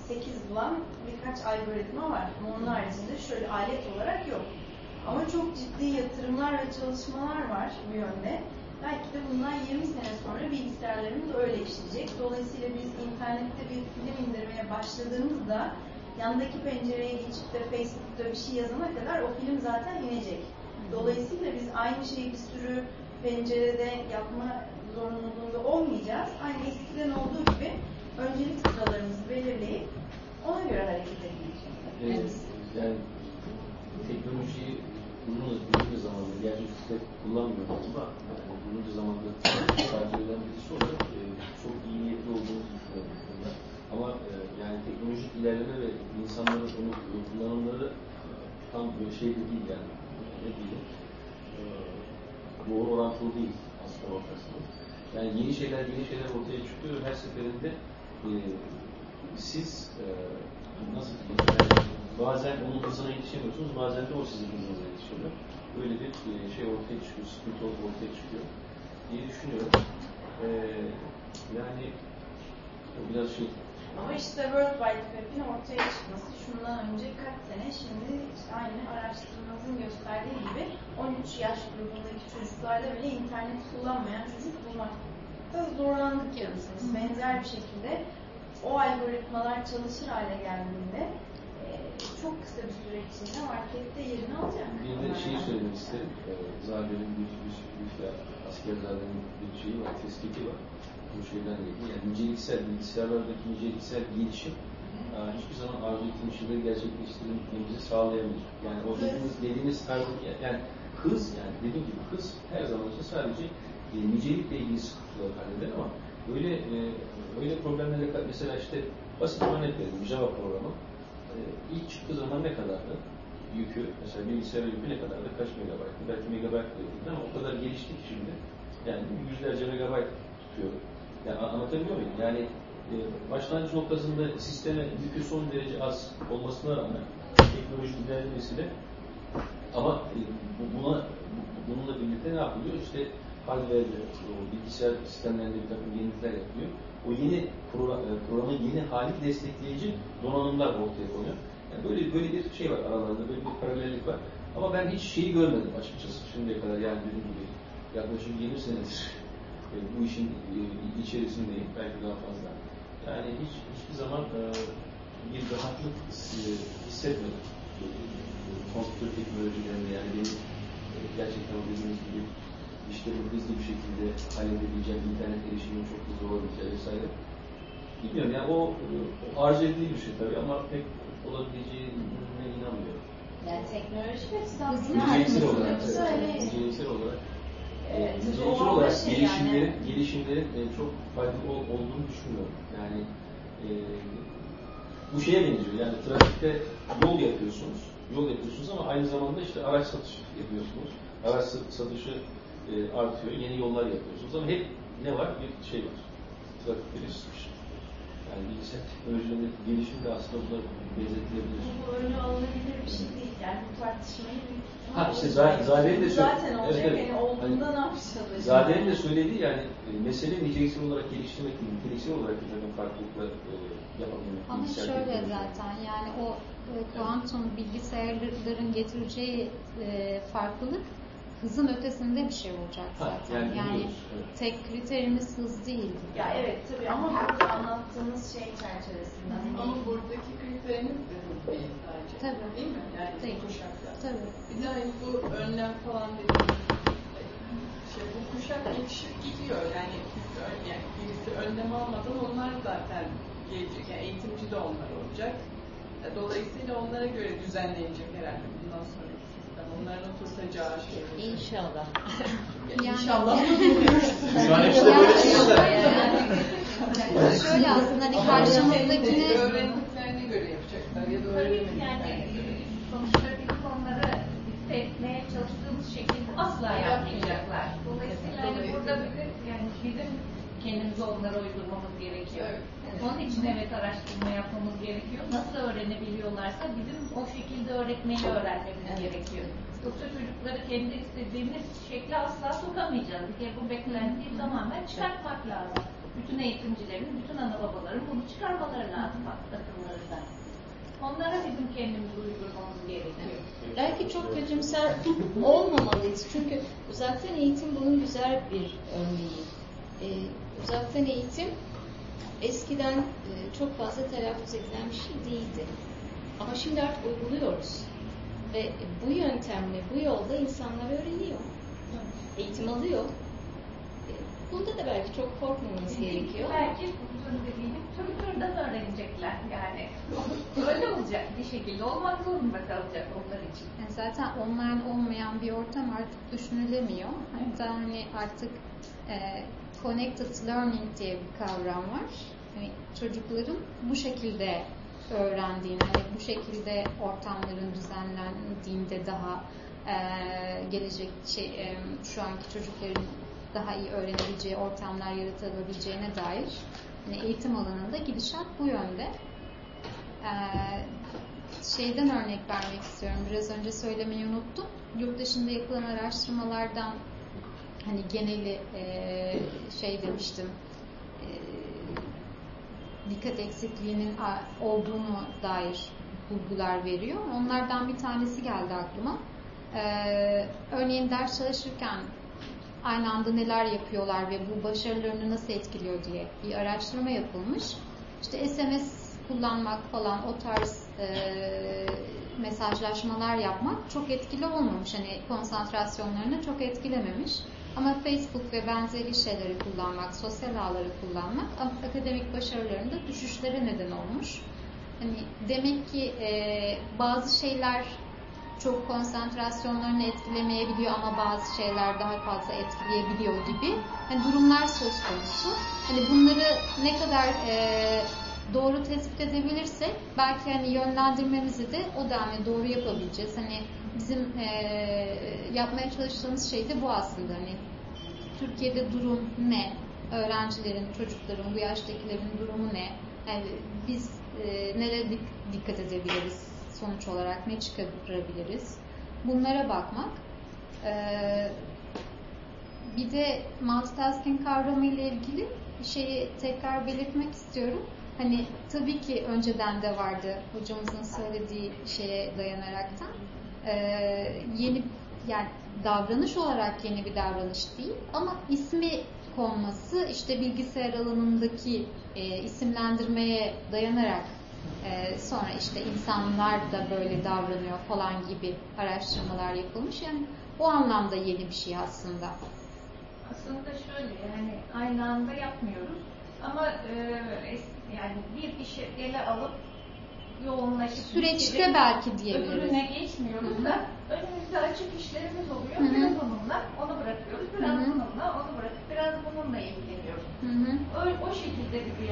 8 bulan birkaç algoritma var. Ama onun haricinde şöyle alet olarak yok. Ama çok ciddi yatırımlar ve çalışmalar var bu yönde. Belki de bundan 20 sene sonra bilgisayarlarımız öyle işleyecek. Dolayısıyla biz internette bir film indirmeye başladığımızda yandaki pencereye geçip de Facebook'ta bir şey yazana kadar o film zaten inecek. Dolayısıyla biz aynı şeyi bir sürü pencerede yapma zorunluluğunda olmayacağız. Aynı eskiden olduğu gibi öncelik sıralarımızı belirleyip ona göre hareket edeceğiz. Evet. Yani teknolojiyi uzun, uzun zamandır, gerçi çok kullanmıyorum ama yani uzun zamandır takip eden birisi olarak e, çok iyi niyetli konuda. Ama e, yani teknolojik ilerleme ve insanların onu kullanımları e, tam böyle şey de değil yani. Ne diyeyim? E, doğru orantılı değil aslında bakarsanız. Yani yeni şeyler yeni şeyler ortaya çıkıyor her seferinde e, siz e, nasıl diyeyim? Yani bazen onun hızına yetişemiyorsunuz, bazen de o sizin hızınıza yetişiyor. Böyle bir e, şey ortaya çıkıyor, sıkıntı ortaya çıkıyor diye düşünüyorum. E, yani biraz şey Ama işte World Wide Web'in ortaya çıkması şundan önce kaç sene şimdi işte aynı araştırmamızın gösterdiği gibi 13 yaş grubundaki çocuklarda bile internet kullanmayan çocuk bulmakta zorlandık yarısınız. Benzer bir şekilde o algoritmalar çalışır hale geldiğinde e, çok kısa bir süre içinde markette yerini alacak. Bir de şeyi söylemek isterim. Zabia'nın bir, bir, bir, bir asker Zabia'nın bir şeyi var, tespiti var. Bu şeyden ilgili. Yani niceliksel, bilgisayarlardaki niceliksel gelişim e, hiçbir zaman arzu ettiğimiz şeyleri gerçekleştirmemizi sağlayamayacak. Yani o dediğiniz, dediğiniz tarzı, yani hız, yani dediğim gibi hız her zaman için sadece e, nicelikle ilgili sıkıntılar halleder ama öyle e, öyle problemlerle mesela işte basit bir örnek verelim. Java programı e, ilk çıktığı zaman ne kadardı? Yükü, mesela bilgisayar yükü ne kadardı? Kaç megabayttı? Belki megabayt değildi ama o kadar gelişti ki şimdi. Yani yüzlerce megabayt tutuyor. Yani anlatabiliyor muyum? Yani e, başlangıç noktasında sisteme yükü son derece az olmasına rağmen teknoloji ilerlemesiyle ama e, bu- buna bu- bununla birlikte ne yapılıyor? İşte hardware, bilgisayar sistemlerinde bir takım yenilikler yapılıyor. O yeni program, e, programın yeni hali destekleyici donanımlar ortaya konuyor. Yani böyle böyle bir şey var aralarında, böyle bir paralellik var. Ama ben hiç şeyi görmedim açıkçası şimdiye kadar yani dediğim gibi yaklaşık 20 senedir e, bu işin e, içerisindeyim, belki daha fazla. Yani hiç hiçbir zaman e, bir rahatlık e, hissetmedim. E, Kompütür teknolojilerinde yani benim e, gerçekten o dediğiniz gibi işleri hızlı bir şekilde halledebileceğim, internet erişimin çok hızlı olabileceği vesaire. Bilmiyorum yani o, o arzu edildiği bir şey tabii ama pek olabileceğine inanmıyorum. Yani teknoloji açısından Niceliksel olarak, niceliksel olarak, e, o olarak şey gelişimlerin, yani. gelişimlerin e, çok faydalı ol- olduğunu düşünmüyorum. Yani e, bu şeye benziyor. Yani trafikte yol yapıyorsunuz, yol yapıyorsunuz ama aynı zamanda işte araç satışı yapıyorsunuz. Araç sat- satışı e, artıyor, yeni yollar yapıyorsunuz ama hep ne var? Bir şey var. Trafikte bir sıkış. Yani bilgisayar teknolojilerindeki gelişim de aslında buna benzetilebilir. Bu önü alınabilir bir şey değil. Yani bu tartışmayı Ha işte Zade'nin de söylediği. Zaten olacak. Yani olduğunda Hani ne yapacağız? Zade'nin de söylediği yani e, mesele niceliksel olarak geliştirmek niteliksel olarak bir takım farklılıklar e, yapabilmek. Ama şöyle zaten yani o e, kuantum bilgisayarların getireceği e, farklılık hızın ötesinde bir şey olacak Ha, zaten. yani Yani, biliyoruz, evet. tek kriterimiz hız değil. Ya evet tabii ama burada anlattığınız şey çerçevesinde. Ama buradaki kriterimiz de hız değil sadece. Tabii. Değil mi? Yani Değil. kuşaklar. Tabii. Bir de hani bu önlem falan dediğimiz şey bu kuşak yetişip gidiyor. Yani, biz ön- yani birisi önlem almadan onlar zaten gelecek. Yani eğitimci de onlar olacak. E, Dolayısıyla onlara göre düzenlenecek herhalde bundan sistem. Onların oturtacağı şey. İnşallah. Yani- İnşallah. Şu an de böyle çıkıyor da. Şöyle aslında hani karşımızdakini öğrendiklerine göre yapacaklar ya da yani öğrenemediklerine göre. sonuçta biz onları hissetmeye çalıştığımız şekilde asla yapmayacaklar. Dolayısıyla hani burada bizim yani bizim kendimizi onlara uydurmamız gerekiyor. Onun için evet araştırma yapmamız gerekiyor. Nasıl öğrenebiliyorlarsa bizim o şekilde öğretmeyi öğrenmemiz gerekiyor. Yoksa çocukları kendi istediğimiz şekle asla sokamayacağız. Bir kere bu beklentiyi tamamen çıkartmak lazım. Bütün eğitimcilerin, bütün ana babaların bunu çıkarmaları lazım akıllarından. Onlara bizim kendimizi uydurmamız gerekiyor. Belki çok kötümser olmamalıyız. Çünkü uzaktan eğitim bunun güzel bir örneği. Ee, uzaktan eğitim eskiden e, çok fazla telaffuz edilen bir şey değildi. Ama şimdi artık uyguluyoruz. Ve bu yöntemle, bu yolda insanlar öğreniyor. Eğitim alıyor. E, Bunda da belki çok korkmamamız gerekiyor. Belki dediğim Twitter'dan öğrenecekler yani. Öyle olacak bir şekilde olmak zorunda kalacak onlar için. Yani zaten online olmayan bir ortam artık düşünülemiyor. Hatta hani artık e, connected learning diye bir kavram var. Hani çocukların bu şekilde öğrendiğini, hani bu şekilde ortamların düzenlendiğinde daha e, gelecek şey, e, şu anki çocukların daha iyi öğrenebileceği ortamlar yaratılabileceğine dair hani eğitim alanında gidişat bu yönde. Ee, şeyden örnek vermek istiyorum. Biraz önce söylemeyi unuttum. Yurt dışında yapılan araştırmalardan hani geneli e, şey demiştim e, dikkat eksikliğinin olduğunu dair bulgular veriyor. Onlardan bir tanesi geldi aklıma. Ee, örneğin ders çalışırken aynı anda neler yapıyorlar ve bu başarılarını nasıl etkiliyor diye bir araştırma yapılmış. İşte SMS kullanmak falan o tarz e, mesajlaşmalar yapmak çok etkili olmamış. Hani konsantrasyonlarını çok etkilememiş. Ama Facebook ve benzeri şeyleri kullanmak, sosyal ağları kullanmak ak- akademik başarılarında düşüşlere neden olmuş. Hani demek ki e, bazı şeyler çok konsantrasyonlarını etkilemeyebiliyor ama bazı şeyler daha fazla etkileyebiliyor gibi hani durumlar söz konusu. Hani bunları ne kadar e, doğru tespit edebilirsek belki hani yönlendirmemizi de o denli doğru yapabileceğiz. Hani bizim e, yapmaya çalıştığımız şey de bu aslında. Hani Türkiye'de durum ne? Öğrencilerin, çocukların, bu yaştakilerin durumu ne? Yani biz e, nereye dik- dikkat edebiliriz? sonuç olarak ne çıkarabiliriz? Bunlara bakmak. Ee, bir de multitasking kavramı ile ilgili bir şeyi tekrar belirtmek istiyorum. Hani tabii ki önceden de vardı hocamızın söylediği şeye dayanaraktan. Ee, yeni yani davranış olarak yeni bir davranış değil ama ismi konması işte bilgisayar alanındaki e, isimlendirmeye dayanarak e, sonra işte insanlar da böyle davranıyor falan gibi araştırmalar yapılmış. Yani o anlamda yeni bir şey aslında. Aslında şöyle yani aynı anda yapmıyoruz ama e, es- yani bir işi ele alıp yoğunlaşıp Süreçte belki diyebiliriz. öbürüne geçmiyoruz da önümüzde açık işlerimiz oluyor. Hı hı. Biraz onunla onu bırakıyoruz. Biraz Hı hı. bununla onu bırakıp biraz bununla ilgileniyoruz. Hı hı. O, o şekilde bir bir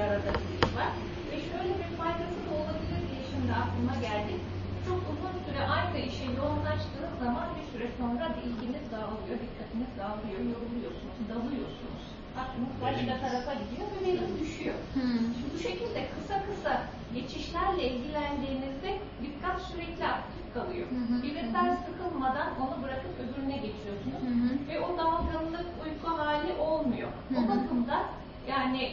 var. Ve şöyle bir faydası da olabilir diye şimdi aklıma geldi. Çok uzun süre aynı işe yoğunlaştığınız zaman bir süre sonra ilginiz dağılıyor, dikkatiniz dağılıyor, yoruluyorsunuz, dalıyorsunuz. Başka tarafa gidiyor ve verim düşüyor. Hı. Şimdi bu şekilde kısa kısa geçişlerle ilgilendiğinizde dikkat sürekli aktif kalıyor. Hı, Birinden sıkılmadan onu bırakıp öbürüne geçiyorsunuz. Ve o dalgınlık uyku hali olmuyor. O hı. bakımdan yani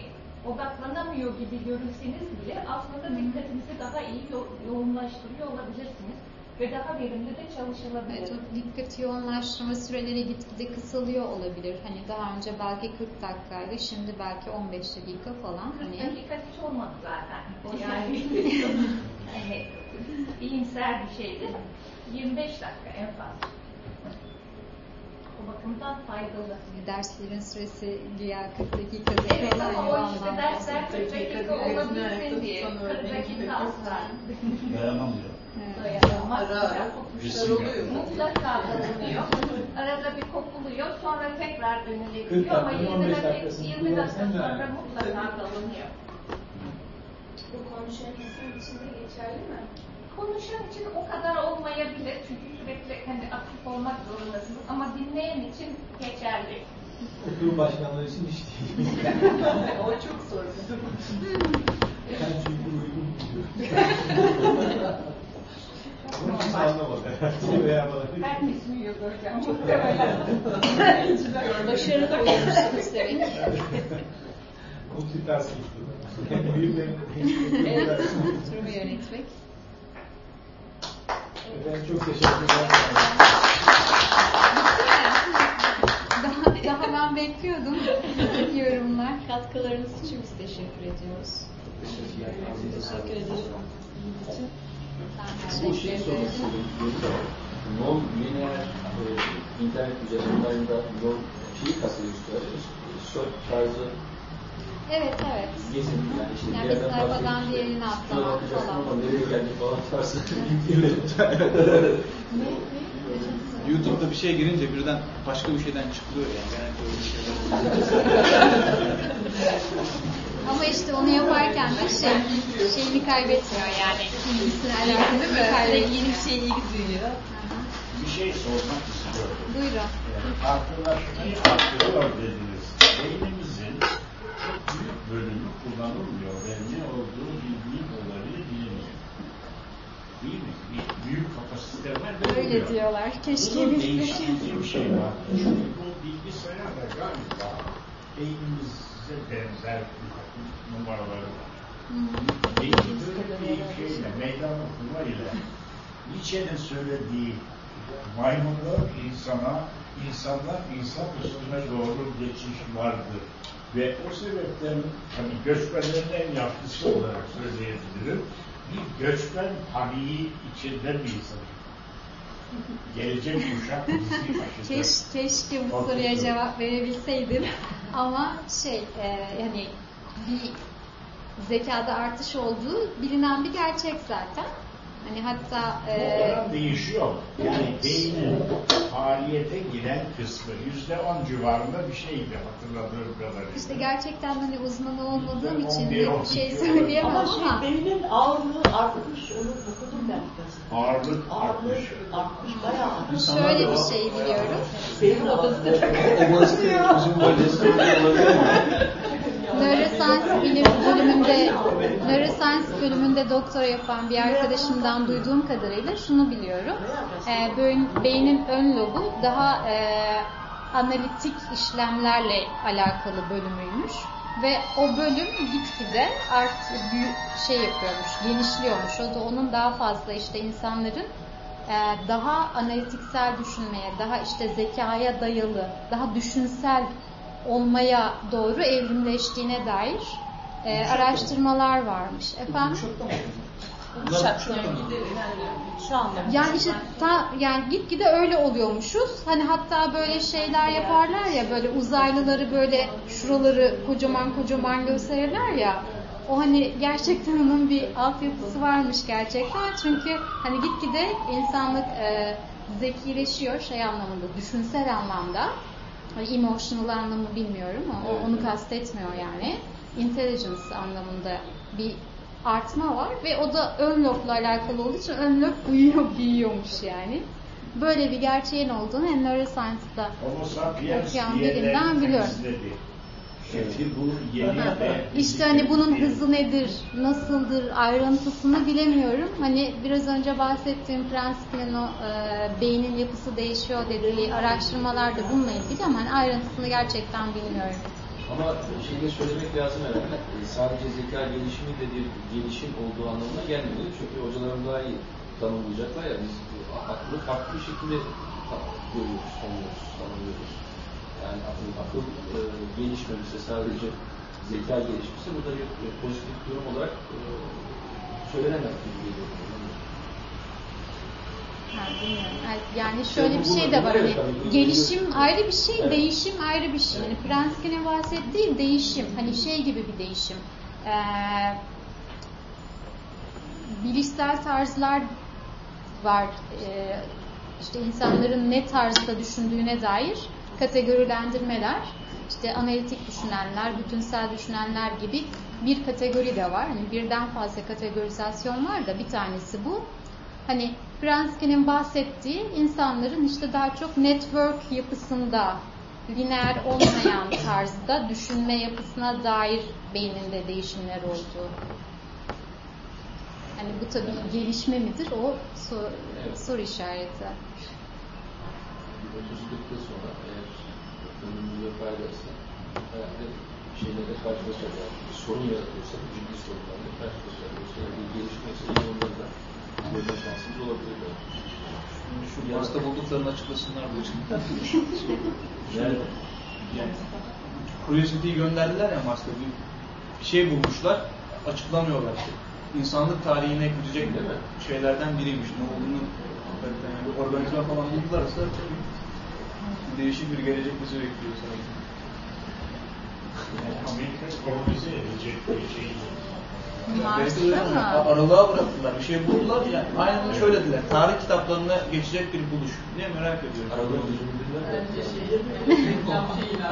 odaklanamıyor gibi görülseniz bile aslında dikkatinizi daha iyi yo- yoğunlaştırıyor olabilirsiniz. Ve daha verimli de çalışılabilir. Evet, o dikkat yoğunlaştırma süreleri gitgide kısalıyor olabilir. Hani daha önce belki 40 dakikaydı, şimdi belki 15 dakika falan. 40 Hani dakika hiç olmadı zaten. O yani, yani iyimser bir şeydi. 25 dakika en fazla. O bakımdan faydalı. derslerin süresi güya 40 dakika Evet ama o işte dersler bahsediyorum. 40 dakika olabilsin diye. 40 dakika asla. Dayanamıyor. Ara ara kopuşlar oluyor. Mutlaka alınıyor. Arada bir kopuluyor. Sonra tekrar 40 dönülebiliyor ama dakika, 20 15 dakika, dakikasını 20 dakika sonra mutlaka alınıyor. Bu konuşan insan için de geçerli mi? Konuşan için o kadar olmayabilir çünkü sürekli hani aktif olmak zorundasınız ama dinleyen için geçerli. Okul başkanları için hiç değil. o çok zor. Ben çünkü uygun. Bunu kimse anlamadı bana Herkes uyuyordu hocam muhtemelen. Başarılı uyumuşsunuz demek. multitasking. Evet, oturumu yönetmek. Çok teşekkürler. Daha, daha ben bekliyordum yorumlar. Katkılarınız için biz teşekkür ediyoruz. Teşekkür ederim. Bu sormak istedim. Non lineer e, internet üzerinden de non şeyi kastediyorsunuz. Search tarzı Evet evet. gezin yani işte Yani bir yerden sayfadan diğerine atlamak falan. ama nereye geldi falan tarzı YouTube'da bir şey girince birden başka bir şeyden çıkıyor yani. Genelde öyle şeyler. Ama işte onu yaparken de şey, şeyini kaybetmiyor yani. Kaybetmiyor. Yeni bir şeye ilgi duyuyor. Bir şey sormak istiyorum. Buyurun. Farklılaşmayı arttırıyor dediniz. Beynimizin çok büyük bölümü kullanılmıyor ve ne olduğu bildiği kadarıyla bilinmiyor. Değil mi? Bir büyük kapasiteler Öyle veriliyor. diyorlar. Keşke Bunun değiştirdiği bir şey var. Çünkü bu bilgisayar da galiba beynimize benzer numaraları var. Beynimize bir şeyle, meydan okuma ile Nietzsche'nin söylediği maymunlar insana, insanlar insan üstüne doğru geçiş vardır. Ve o sebepten hani göçmenlerin en yapısı olarak söyleyebilirim. Bir göçmen tabii içinde bir insan. Gelecek kuşak bizi taşıyacak. Keş, keşke bu soruya cevap verebilseydim. Ama şey e, yani bir zekada artış olduğu bilinen bir gerçek zaten. Hani hatta Bu e, oran değişiyor. Yani beynin faaliyete giren kısmı yüzde on civarında bir şeydi hatırladığım kadarıyla. işte gerçekten hani uzmanı olmadığım için bir, şey söyleyemem Ama ama şey, beynin ağırlığı artmış, onu okudum ben gazetede. Ağırlık artmış. artmış, bayağı artmış. şöyle bir şey biliyorum. Beyin obezite. Obezite uzun boylu olabilir mi? Neuroscience bilim bölümünde Neuroscience bölümünde doktora yapan bir arkadaşımdan duyduğum kadarıyla şunu biliyorum. Ee, beyin- beynin ön lobu daha e, analitik işlemlerle alakalı bölümüymüş ve o bölüm gitgide art büyük şey yapıyormuş, genişliyormuş. O da onun daha fazla işte insanların e, daha analitiksel düşünmeye, daha işte zekaya dayalı, daha düşünsel olmaya doğru evrimleştiğine dair e, araştırmalar varmış. Efendim? Şu anda. Yani işte ta, yani gitgide öyle oluyormuşuz. Hani hatta böyle şeyler yaparlar ya böyle uzaylıları böyle şuraları kocaman kocaman gösterirler ya. O hani gerçekten onun bir altyapısı varmış gerçekten. Çünkü hani gitgide insanlık e, zekileşiyor şey anlamında, düşünsel anlamda. Hani emotional anlamı bilmiyorum ama o- onu kastetmiyor yani. Intelligence anlamında bir artma var ve o da ön lobla alakalı olduğu için ön lob büyüyor, büyüyormuş yani. Böyle bir gerçeğin olduğunu en neuroscience'da okuyan birinden de biliyorum. Şimdi bu yeni İşte hani bunun hızı nedir, nasıldır ayrıntısını bilemiyorum. Hani biraz önce bahsettiğim prensibin o e, beynin yapısı değişiyor dediği araştırmalar da bununla ilgili ama hani ayrıntısını gerçekten bilmiyorum. Ama de söylemek lazım herhalde. e, Sadece zeka gelişimi de bir gelişim olduğu anlamına gelmiyor. Çünkü hocalarım daha iyi tanımlayacaklar ya biz bu aklı farklı bir şekilde görüyoruz, tanıyoruz, tanımlıyoruz. Yani akıl, akıl e, gelişmemişse sadece zeka gelişmişse bu da bir, bir pozitif durum olarak e, söylenemez gibi geliyor. Bilmiyorum. Yani şöyle bir şey de var. Hani gelişim ayrı bir şey, Evet. değişim ayrı bir şey. Hani Prenskin'in bahsettiği değişim. Hani şey gibi bir değişim. Ee, bilişsel tarzlar var. Ee, işte insanların ne tarzda düşündüğüne dair kategorilendirmeler. İşte analitik düşünenler, bütünsel düşünenler gibi bir kategori de var. Hani birden fazla kategorizasyon var da bir tanesi bu. Hani Pransky'nin bahsettiği insanların işte daha çok network yapısında lineer olmayan tarzda düşünme yapısına dair beyninde değişimler olduğu. Hani bu tabii gelişme midir? O soru, soru işareti. Bir 30-40 yıl sonra ömrümüzde faydası herhalde şeylerle karşılaşacak. Bir sorun yaratıyorsa, ciddi sorunlarla karşılaşacak. Dolayısıyla bir gelişmesi iyi onları da görme şansımız olabilir. belki. Şu Mars'ta bulduklarını açıklasınlar bu için. Yani, Yani Curiosity'yi gönderdiler ya Mars'ta bir, bir şey bulmuşlar, açıklamıyorlar. İnsanlık tarihine gidecek Değil mi? şeylerden biriymiş. Ne olduğunu yani bir organizma falan buldularsa değişik bir gelecek bizi bekliyor sanırım. Yani Amerika kolonize edecek bir şey. Mi? Aralığa bıraktılar. Bir şey buldular. Yani aynen şöyle dediler. Tarih kitaplarına geçecek bir buluş. Niye merak ediyorum. Aralığı düşündüğümde de Bence şey, reklam şeyini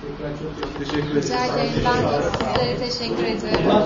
artık. Tekrar çok Teşekkür ederim. Rica ederim. Ben de sizlere teşekkür ediyorum.